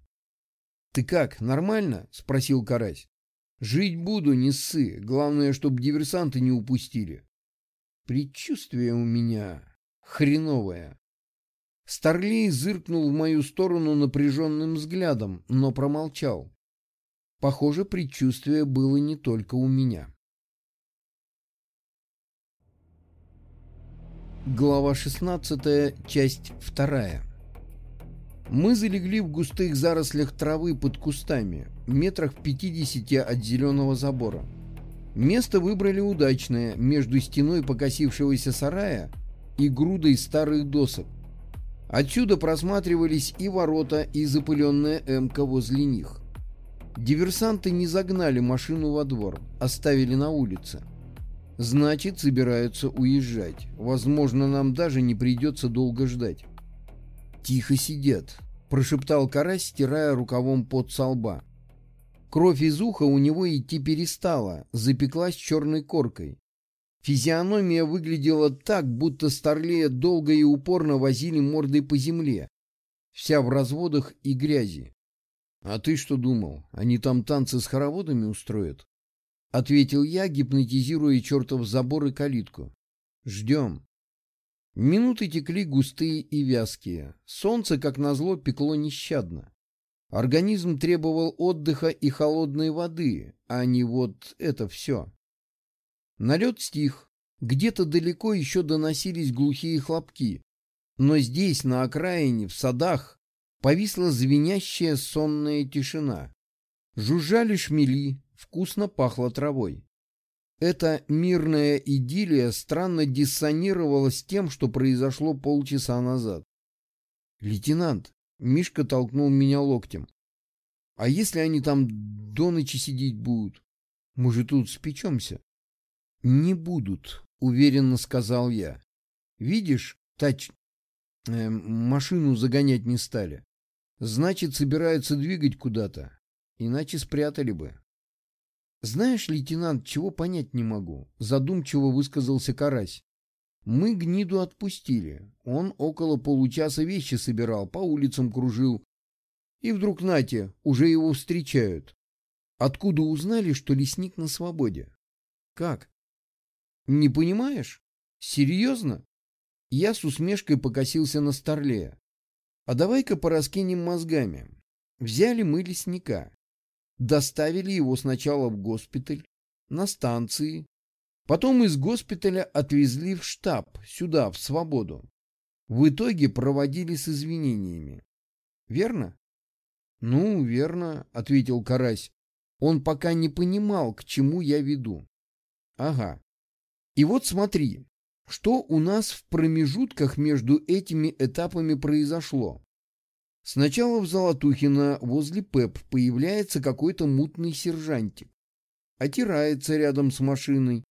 «Ты как, нормально?» — спросил Карась. «Жить буду, не ссы. Главное, чтобы диверсанты не упустили». Предчувствие у меня хреновое. Старлей зыркнул в мою сторону напряженным взглядом, но промолчал. Похоже, предчувствие было не только у меня. Глава 16, часть 2. Мы залегли в густых зарослях травы под кустами, метрах в 50 от зеленого забора. Место выбрали удачное, между стеной покосившегося сарая и грудой старых досок, Отсюда просматривались и ворота, и запыленная эмка возле них. Диверсанты не загнали машину во двор, оставили на улице. Значит, собираются уезжать. Возможно, нам даже не придется долго ждать. «Тихо сидят», — прошептал Карась, стирая рукавом под со лба. Кровь из уха у него идти перестала, запеклась черной коркой. Физиономия выглядела так, будто Старлея долго и упорно возили мордой по земле, вся в разводах и грязи. «А ты что думал, они там танцы с хороводами устроят?» — ответил я, гипнотизируя чертов забор и калитку. «Ждем». Минуты текли густые и вязкие. Солнце, как назло, пекло нещадно. Организм требовал отдыха и холодной воды, а не вот это все. Налет стих. Где-то далеко еще доносились глухие хлопки. Но здесь, на окраине, в садах, повисла звенящая сонная тишина. Жужжали шмели, вкусно пахло травой. Эта мирная идиллия странно диссонировала с тем, что произошло полчаса назад. «Лейтенант!» — Мишка толкнул меня локтем. «А если они там до ночи сидеть будут? Мы же тут спечемся». «Не будут», — уверенно сказал я. «Видишь, тач... Э, машину загонять не стали. Значит, собираются двигать куда-то. Иначе спрятали бы». «Знаешь, лейтенант, чего понять не могу?» — задумчиво высказался Карась. «Мы гниду отпустили. Он около получаса вещи собирал, по улицам кружил. И вдруг, нате, уже его встречают. Откуда узнали, что лесник на свободе? Как? Не понимаешь? Серьезно? Я с усмешкой покосился на Старлея. А давай-ка пораскинем мозгами. Взяли мы лесника. Доставили его сначала в госпиталь, на станции. Потом из госпиталя отвезли в штаб, сюда, в свободу. В итоге проводили с извинениями. Верно? Ну, верно, ответил Карась. Он пока не понимал, к чему я веду. Ага. И вот смотри, что у нас в промежутках между этими этапами произошло. Сначала в Золотухино возле ПЭП появляется какой-то мутный сержантик. Отирается рядом с машиной.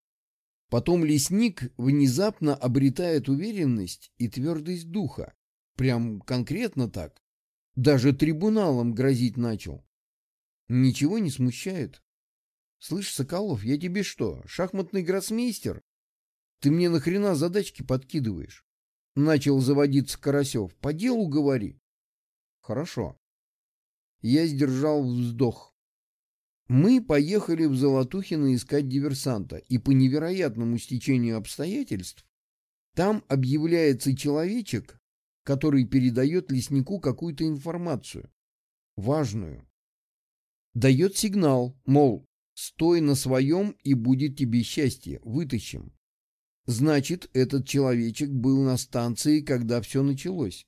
Потом лесник внезапно обретает уверенность и твердость духа. Прям конкретно так. Даже трибуналом грозить начал. Ничего не смущает. Слышь, Соколов, я тебе что, шахматный гроссмейстер? Ты мне нахрена задачки подкидываешь? Начал заводиться Карасев. По делу говори. Хорошо. Я сдержал вздох. Мы поехали в Золотухино искать диверсанта, и по невероятному стечению обстоятельств там объявляется человечек, который передает леснику какую-то информацию, важную. Дает сигнал, мол, стой на своем и будет тебе счастье, вытащим. Значит, этот человечек был на станции, когда все началось.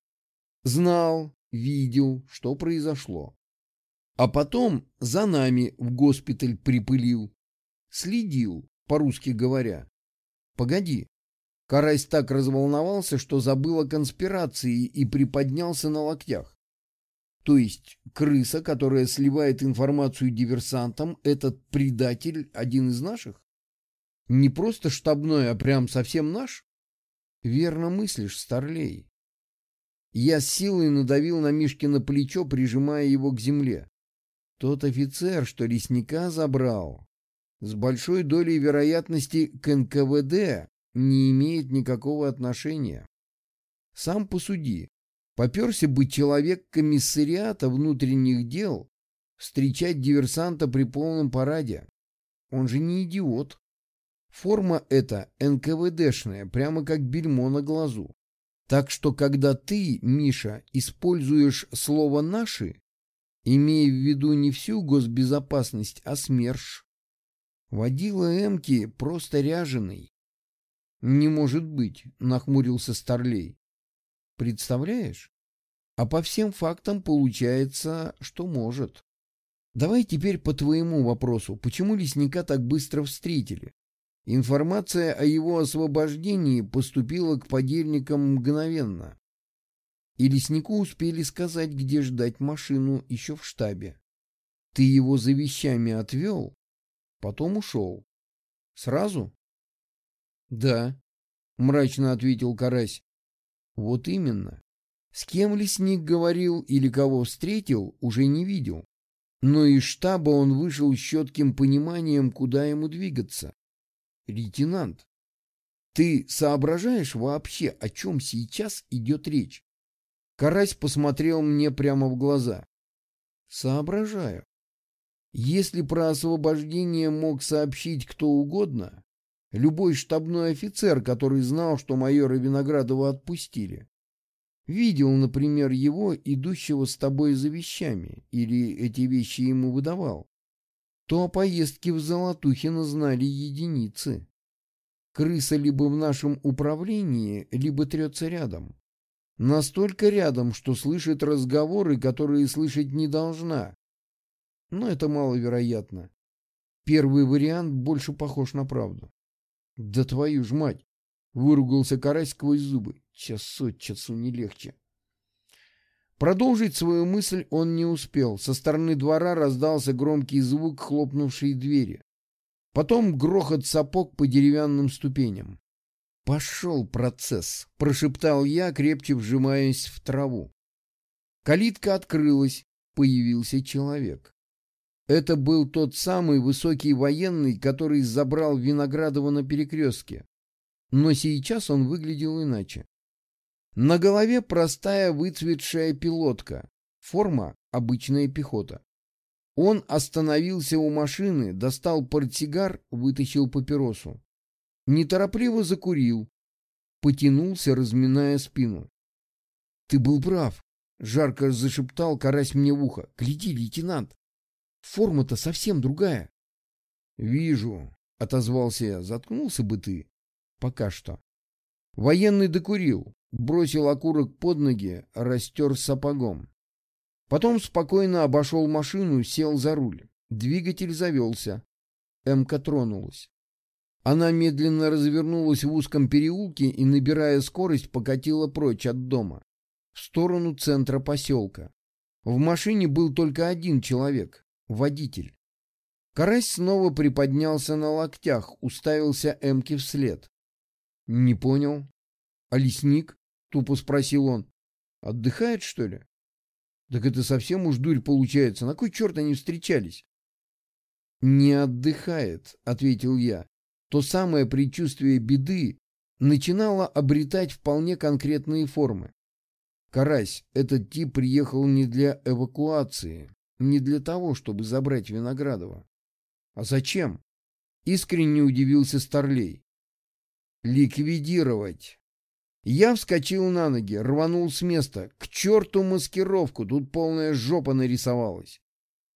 Знал, видел, что произошло. А потом за нами в госпиталь припылил. Следил, по-русски говоря. Погоди. Карась так разволновался, что забыл о конспирации и приподнялся на локтях. То есть крыса, которая сливает информацию диверсантам, этот предатель один из наших? Не просто штабной, а прям совсем наш? Верно мыслишь, Старлей. Я силой надавил на Мишкино плечо, прижимая его к земле. Тот офицер, что лесника забрал, с большой долей вероятности к НКВД не имеет никакого отношения. Сам посуди. Поперся бы человек комиссариата внутренних дел встречать диверсанта при полном параде. Он же не идиот. Форма эта НКВДшная, прямо как бельмо на глазу. Так что, когда ты, Миша, используешь слово «наши», имея в виду не всю госбезопасность, а СМЕРШ, водила Эмки просто ряженый. «Не может быть», — нахмурился Старлей. «Представляешь? А по всем фактам получается, что может. Давай теперь по твоему вопросу. Почему лесника так быстро встретили? Информация о его освобождении поступила к подельникам мгновенно. И леснику успели сказать, где ждать машину еще в штабе. Ты его за вещами отвел, потом ушел. Сразу? Да, мрачно ответил Карась. Вот именно. С кем лесник говорил или кого встретил, уже не видел. Но из штаба он вышел с четким пониманием, куда ему двигаться. Лейтенант, ты соображаешь вообще, о чем сейчас идет речь? Карась посмотрел мне прямо в глаза. Соображаю. Если про освобождение мог сообщить кто угодно, любой штабной офицер, который знал, что майора Виноградова отпустили, видел, например, его, идущего с тобой за вещами, или эти вещи ему выдавал, то о поездке в Золотухино знали единицы. Крыса либо в нашем управлении, либо трется рядом. Настолько рядом, что слышит разговоры, которые слышать не должна. Но это маловероятно. Первый вариант больше похож на правду. Да твою ж мать! Выругался карась сквозь зубы. Час от часу не легче. Продолжить свою мысль он не успел. Со стороны двора раздался громкий звук хлопнувшей двери. Потом грохот сапог по деревянным ступеням. «Пошел процесс», — прошептал я, крепче вжимаясь в траву. Калитка открылась, появился человек. Это был тот самый высокий военный, который забрал Виноградова на перекрестке. Но сейчас он выглядел иначе. На голове простая выцветшая пилотка. Форма — обычная пехота. Он остановился у машины, достал портсигар, вытащил папиросу. Неторопливо закурил. Потянулся, разминая спину. — Ты был прав, — жарко зашептал, карась мне в ухо. — Гляди, лейтенант, форма-то совсем другая. — Вижу, — отозвался я. — Заткнулся бы ты. Пока что. Военный докурил, бросил окурок под ноги, растер сапогом. Потом спокойно обошел машину, сел за руль. Двигатель завелся. Эмка тронулась. Она медленно развернулась в узком переулке и, набирая скорость, покатила прочь от дома, в сторону центра поселка. В машине был только один человек — водитель. Карась снова приподнялся на локтях, уставился Эмке вслед. «Не понял. А лесник?» — тупо спросил он. «Отдыхает, что ли?» «Так это совсем уж дурь получается. На кой черт они встречались?» «Не отдыхает», — ответил я. То самое предчувствие беды начинало обретать вполне конкретные формы. Карась, этот тип приехал не для эвакуации, не для того, чтобы забрать Виноградова. А зачем? Искренне удивился Старлей. Ликвидировать. Я вскочил на ноги, рванул с места. К черту маскировку, тут полная жопа нарисовалась.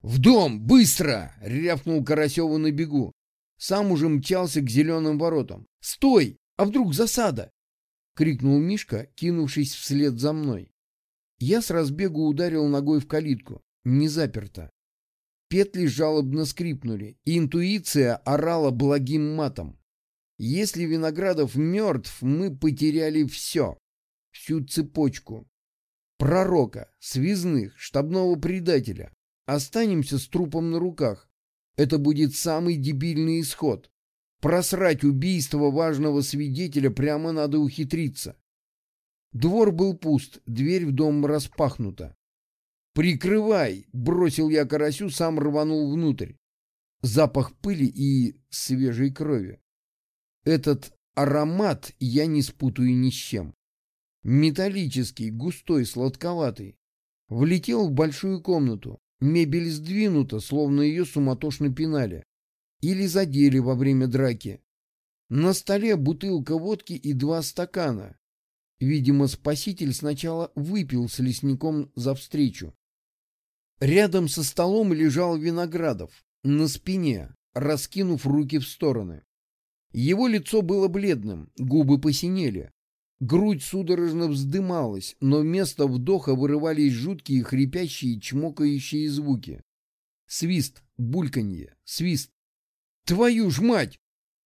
«В дом! Быстро!» — рявкнул Карасеву на бегу. Сам уже мчался к зеленым воротам. «Стой! А вдруг засада?» — крикнул Мишка, кинувшись вслед за мной. Я с разбегу ударил ногой в калитку. Не заперто. Петли жалобно скрипнули, и интуиция орала благим матом. Если Виноградов мертв, мы потеряли все. Всю цепочку. Пророка, связных, штабного предателя. Останемся с трупом на руках. Это будет самый дебильный исход. Просрать убийство важного свидетеля прямо надо ухитриться. Двор был пуст, дверь в дом распахнута. «Прикрывай!» — бросил я карасю, сам рванул внутрь. Запах пыли и свежей крови. Этот аромат я не спутаю ни с чем. Металлический, густой, сладковатый. Влетел в большую комнату. Мебель сдвинута, словно ее суматошно пинали. Или задели во время драки. На столе бутылка водки и два стакана. Видимо, спаситель сначала выпил с лесником за встречу. Рядом со столом лежал Виноградов, на спине, раскинув руки в стороны. Его лицо было бледным, губы посинели. Грудь судорожно вздымалась, но вместо вдоха вырывались жуткие хрипящие чмокающие звуки. Свист, бульканье, свист. «Твою ж мать!»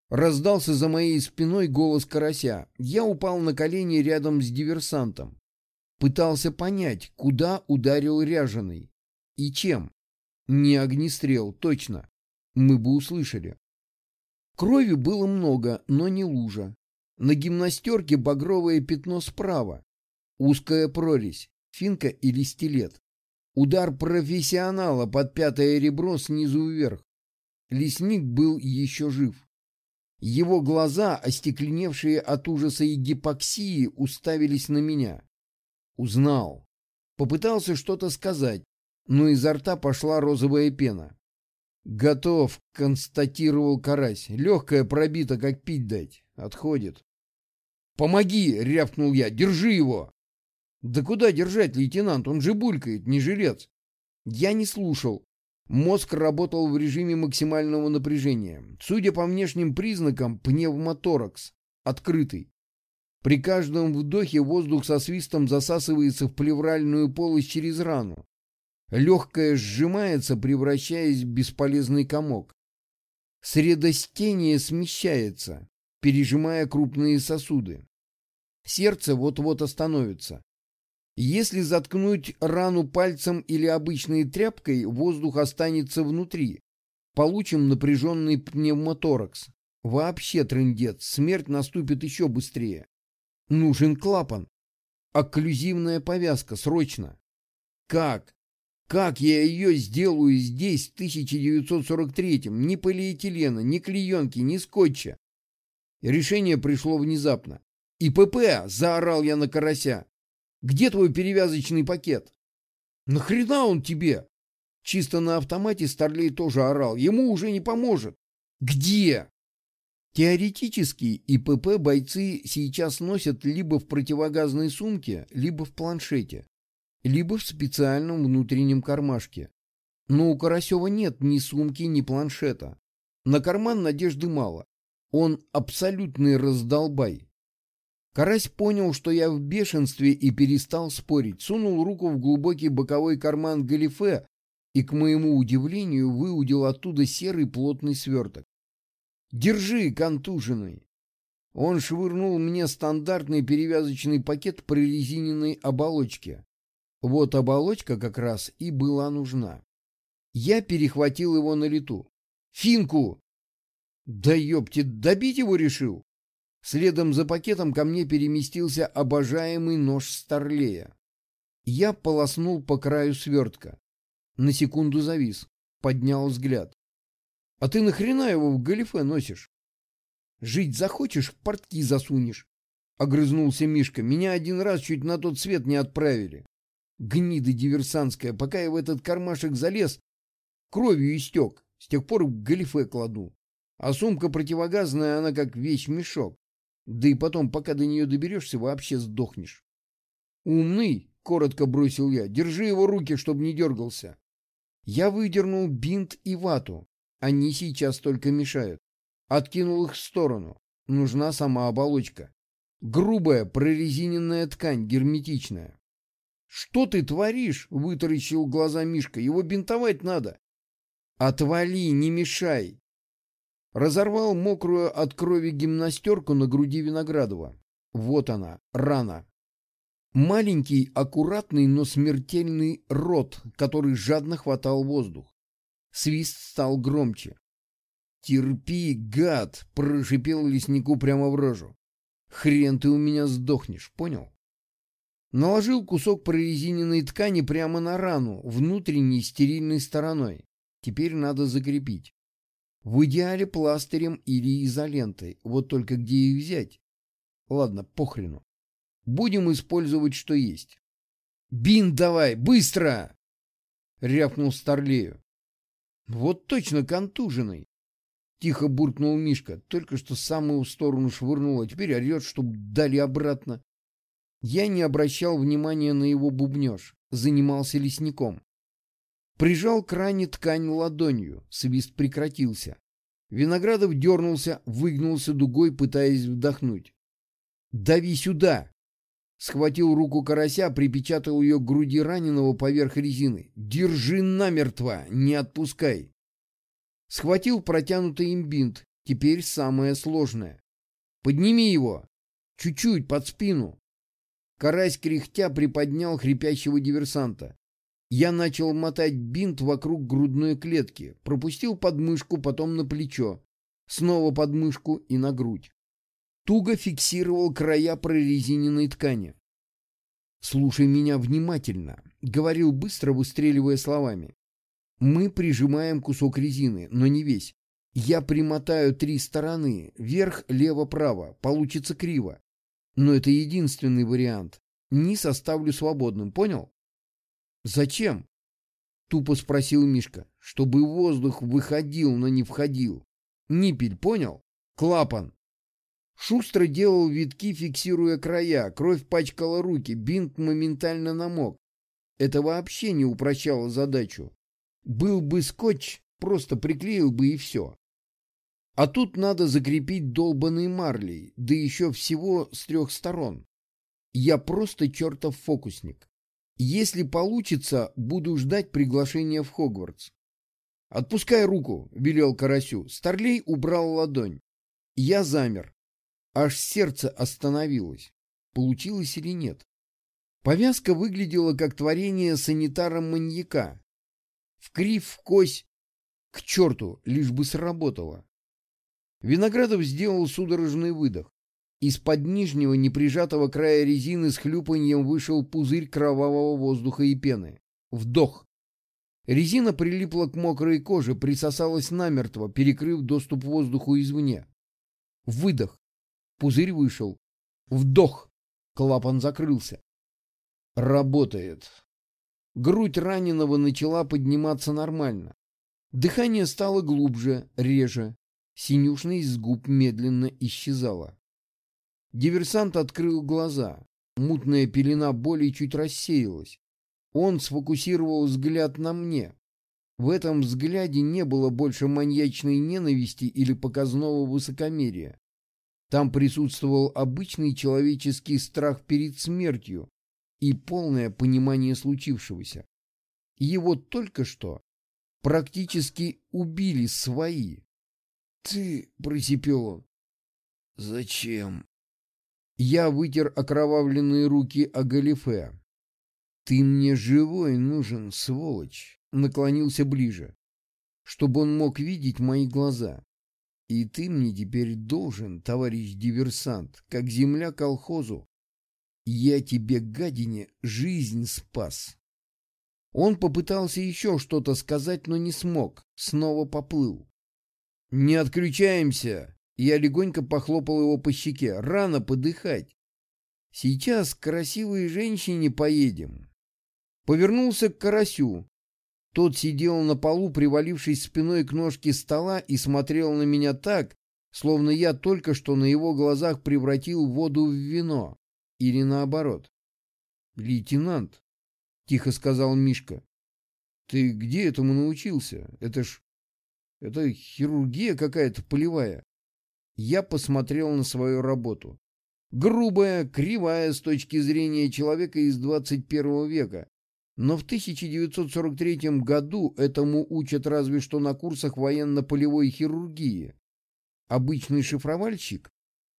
Раздался за моей спиной голос карася. Я упал на колени рядом с диверсантом. Пытался понять, куда ударил ряженый. И чем. Не огнестрел, точно. Мы бы услышали. Крови было много, но не лужа. На гимнастерке багровое пятно справа. Узкая прорезь, финка или стилет. Удар профессионала под пятое ребро снизу вверх. Лесник был еще жив. Его глаза, остекленевшие от ужаса и гипоксии, уставились на меня. Узнал. Попытался что-то сказать, но изо рта пошла розовая пена. «Готов», — констатировал карась. «Легкая пробита, как пить дать. Отходит». «Помоги!» — рявкнул я. «Держи его!» «Да куда держать, лейтенант? Он же булькает, не жилец!» Я не слушал. Мозг работал в режиме максимального напряжения. Судя по внешним признакам, пневмоторакс. Открытый. При каждом вдохе воздух со свистом засасывается в плевральную полость через рану. Легкое сжимается, превращаясь в бесполезный комок. Средостение смещается, пережимая крупные сосуды. Сердце вот-вот остановится. Если заткнуть рану пальцем или обычной тряпкой, воздух останется внутри. Получим напряженный пневмоторакс. Вообще трындец, смерть наступит еще быстрее. Нужен клапан. Окклюзивная повязка, срочно. Как? Как я ее сделаю здесь, в 1943-м? Ни полиэтилена, ни клеенки, ни скотча. Решение пришло внезапно. «ИПП!» — заорал я на карася. «Где твой перевязочный пакет?» «Нахрена он тебе?» Чисто на автомате Старлей тоже орал. Ему уже не поможет. «Где?» Теоретически ИПП бойцы сейчас носят либо в противогазной сумке, либо в планшете либо в специальном внутреннем кармашке. Но у Карасева нет ни сумки, ни планшета. На карман надежды мало. Он абсолютный раздолбай. Карась понял, что я в бешенстве и перестал спорить. Сунул руку в глубокий боковой карман галифе и, к моему удивлению, выудил оттуда серый плотный сверток. «Держи, контуженный!» Он швырнул мне стандартный перевязочный пакет прорезиненной оболочки. Вот оболочка как раз и была нужна. Я перехватил его на лету. «Финку!» «Да ёпте, добить его решил!» Следом за пакетом ко мне переместился обожаемый нож Старлея. Я полоснул по краю свертка. На секунду завис, поднял взгляд. «А ты нахрена его в галифе носишь?» «Жить захочешь, в портки засунешь», — огрызнулся Мишка. «Меня один раз чуть на тот свет не отправили». Гнида диверсантская, пока я в этот кармашек залез, кровью истек. С тех пор в галифе кладу. А сумка противогазная, она как вещь-мешок. Да и потом, пока до нее доберешься, вообще сдохнешь. «Умный!» — коротко бросил я. «Держи его руки, чтобы не дергался». Я выдернул бинт и вату. Они сейчас только мешают. Откинул их в сторону. Нужна сама оболочка. Грубая, прорезиненная ткань, герметичная. «Что ты творишь?» — вытаращил глаза Мишка. «Его бинтовать надо». «Отвали, не мешай!» Разорвал мокрую от крови гимнастерку на груди Виноградова. Вот она, рана. Маленький, аккуратный, но смертельный рот, который жадно хватал воздух. Свист стал громче. «Терпи, гад!» — прошипел леснику прямо в рожу. «Хрен ты у меня сдохнешь, понял?» Наложил кусок прорезиненной ткани прямо на рану, внутренней стерильной стороной. Теперь надо закрепить. В идеале пластырем или изолентой. Вот только где их взять? Ладно, похрену. Будем использовать, что есть. «Бин давай, быстро!» — рявкнул Старлею. «Вот точно контуженный!» — тихо буркнул Мишка. Только что самую сторону швырнул, а теперь орет, чтоб дали обратно. Я не обращал внимания на его бубнеж, занимался лесником. Прижал к ране ткань ладонью, свист прекратился. Виноградов дернулся, выгнулся дугой, пытаясь вдохнуть. «Дави сюда!» Схватил руку карася, припечатал ее к груди раненого поверх резины. «Держи намертво! Не отпускай!» Схватил протянутый им бинт. Теперь самое сложное. «Подними его! Чуть-чуть, под спину!» Карась кряхтя приподнял хрипящего диверсанта. Я начал мотать бинт вокруг грудной клетки, пропустил подмышку, потом на плечо, снова подмышку и на грудь. Туго фиксировал края прорезиненной ткани. «Слушай меня внимательно», — говорил быстро, выстреливая словами. «Мы прижимаем кусок резины, но не весь. Я примотаю три стороны, вверх, лево, право, получится криво. Но это единственный вариант. Низ оставлю свободным, понял? Зачем? Тупо спросил Мишка. Чтобы воздух выходил, но не входил. Ниппель, понял? Клапан. Шустро делал витки, фиксируя края. Кровь пачкала руки, бинт моментально намок. Это вообще не упрощало задачу. Был бы скотч, просто приклеил бы и все. А тут надо закрепить долбанный марлей, да еще всего с трех сторон. Я просто чертов фокусник. Если получится, буду ждать приглашения в Хогвартс. «Отпускай руку», — велел Карасю. Старлей убрал ладонь. Я замер. Аж сердце остановилось. Получилось или нет? Повязка выглядела как творение санитара-маньяка. В крив, в кось. К черту, лишь бы сработало. Виноградов сделал судорожный выдох. Из-под нижнего неприжатого края резины с хлюпаньем вышел пузырь кровавого воздуха и пены. Вдох. Резина прилипла к мокрой коже, присосалась намертво, перекрыв доступ воздуху извне. Выдох. Пузырь вышел. Вдох. Клапан закрылся. Работает. Грудь раненого начала подниматься нормально. Дыхание стало глубже, реже. Синюшность с губ медленно исчезала. Диверсант открыл глаза. Мутная пелена боли чуть рассеялась. Он сфокусировал взгляд на мне. В этом взгляде не было больше маньячной ненависти или показного высокомерия. Там присутствовал обычный человеческий страх перед смертью и полное понимание случившегося. Его только что практически убили свои. «Ты...» — просипел он. «Зачем?» Я вытер окровавленные руки о галифе. «Ты мне живой нужен, сволочь!» Наклонился ближе, чтобы он мог видеть мои глаза. «И ты мне теперь должен, товарищ диверсант, как земля колхозу. Я тебе, гадине, жизнь спас!» Он попытался еще что-то сказать, но не смог, снова поплыл. «Не отключаемся!» Я легонько похлопал его по щеке. «Рано подыхать. Сейчас к красивой женщине поедем». Повернулся к карасю. Тот сидел на полу, привалившись спиной к ножке стола и смотрел на меня так, словно я только что на его глазах превратил воду в вино. Или наоборот. «Лейтенант», — тихо сказал Мишка, — «ты где этому научился? Это ж это хирургия какая-то полевая. Я посмотрел на свою работу. Грубая, кривая с точки зрения человека из 21 века. Но в 1943 году этому учат разве что на курсах военно-полевой хирургии. Обычный шифровальщик,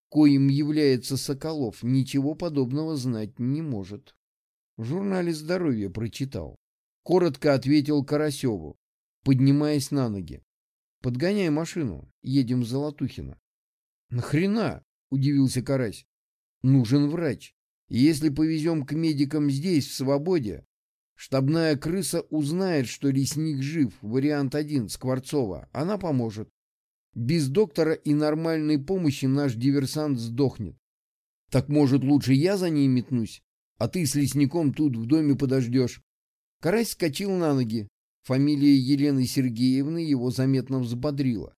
коим является Соколов, ничего подобного знать не может. В журнале «Здоровье» прочитал. Коротко ответил Карасеву, поднимаясь на ноги. Подгоняй машину, едем в Золотухино. Нахрена? Удивился Карась. Нужен врач. Если повезем к медикам здесь, в свободе, штабная крыса узнает, что лесник жив, вариант один, Скворцова, она поможет. Без доктора и нормальной помощи наш диверсант сдохнет. Так может лучше я за ней метнусь, а ты с лесником тут в доме подождешь. Карась скочил на ноги. Фамилия Елены Сергеевны его заметно взбодрила.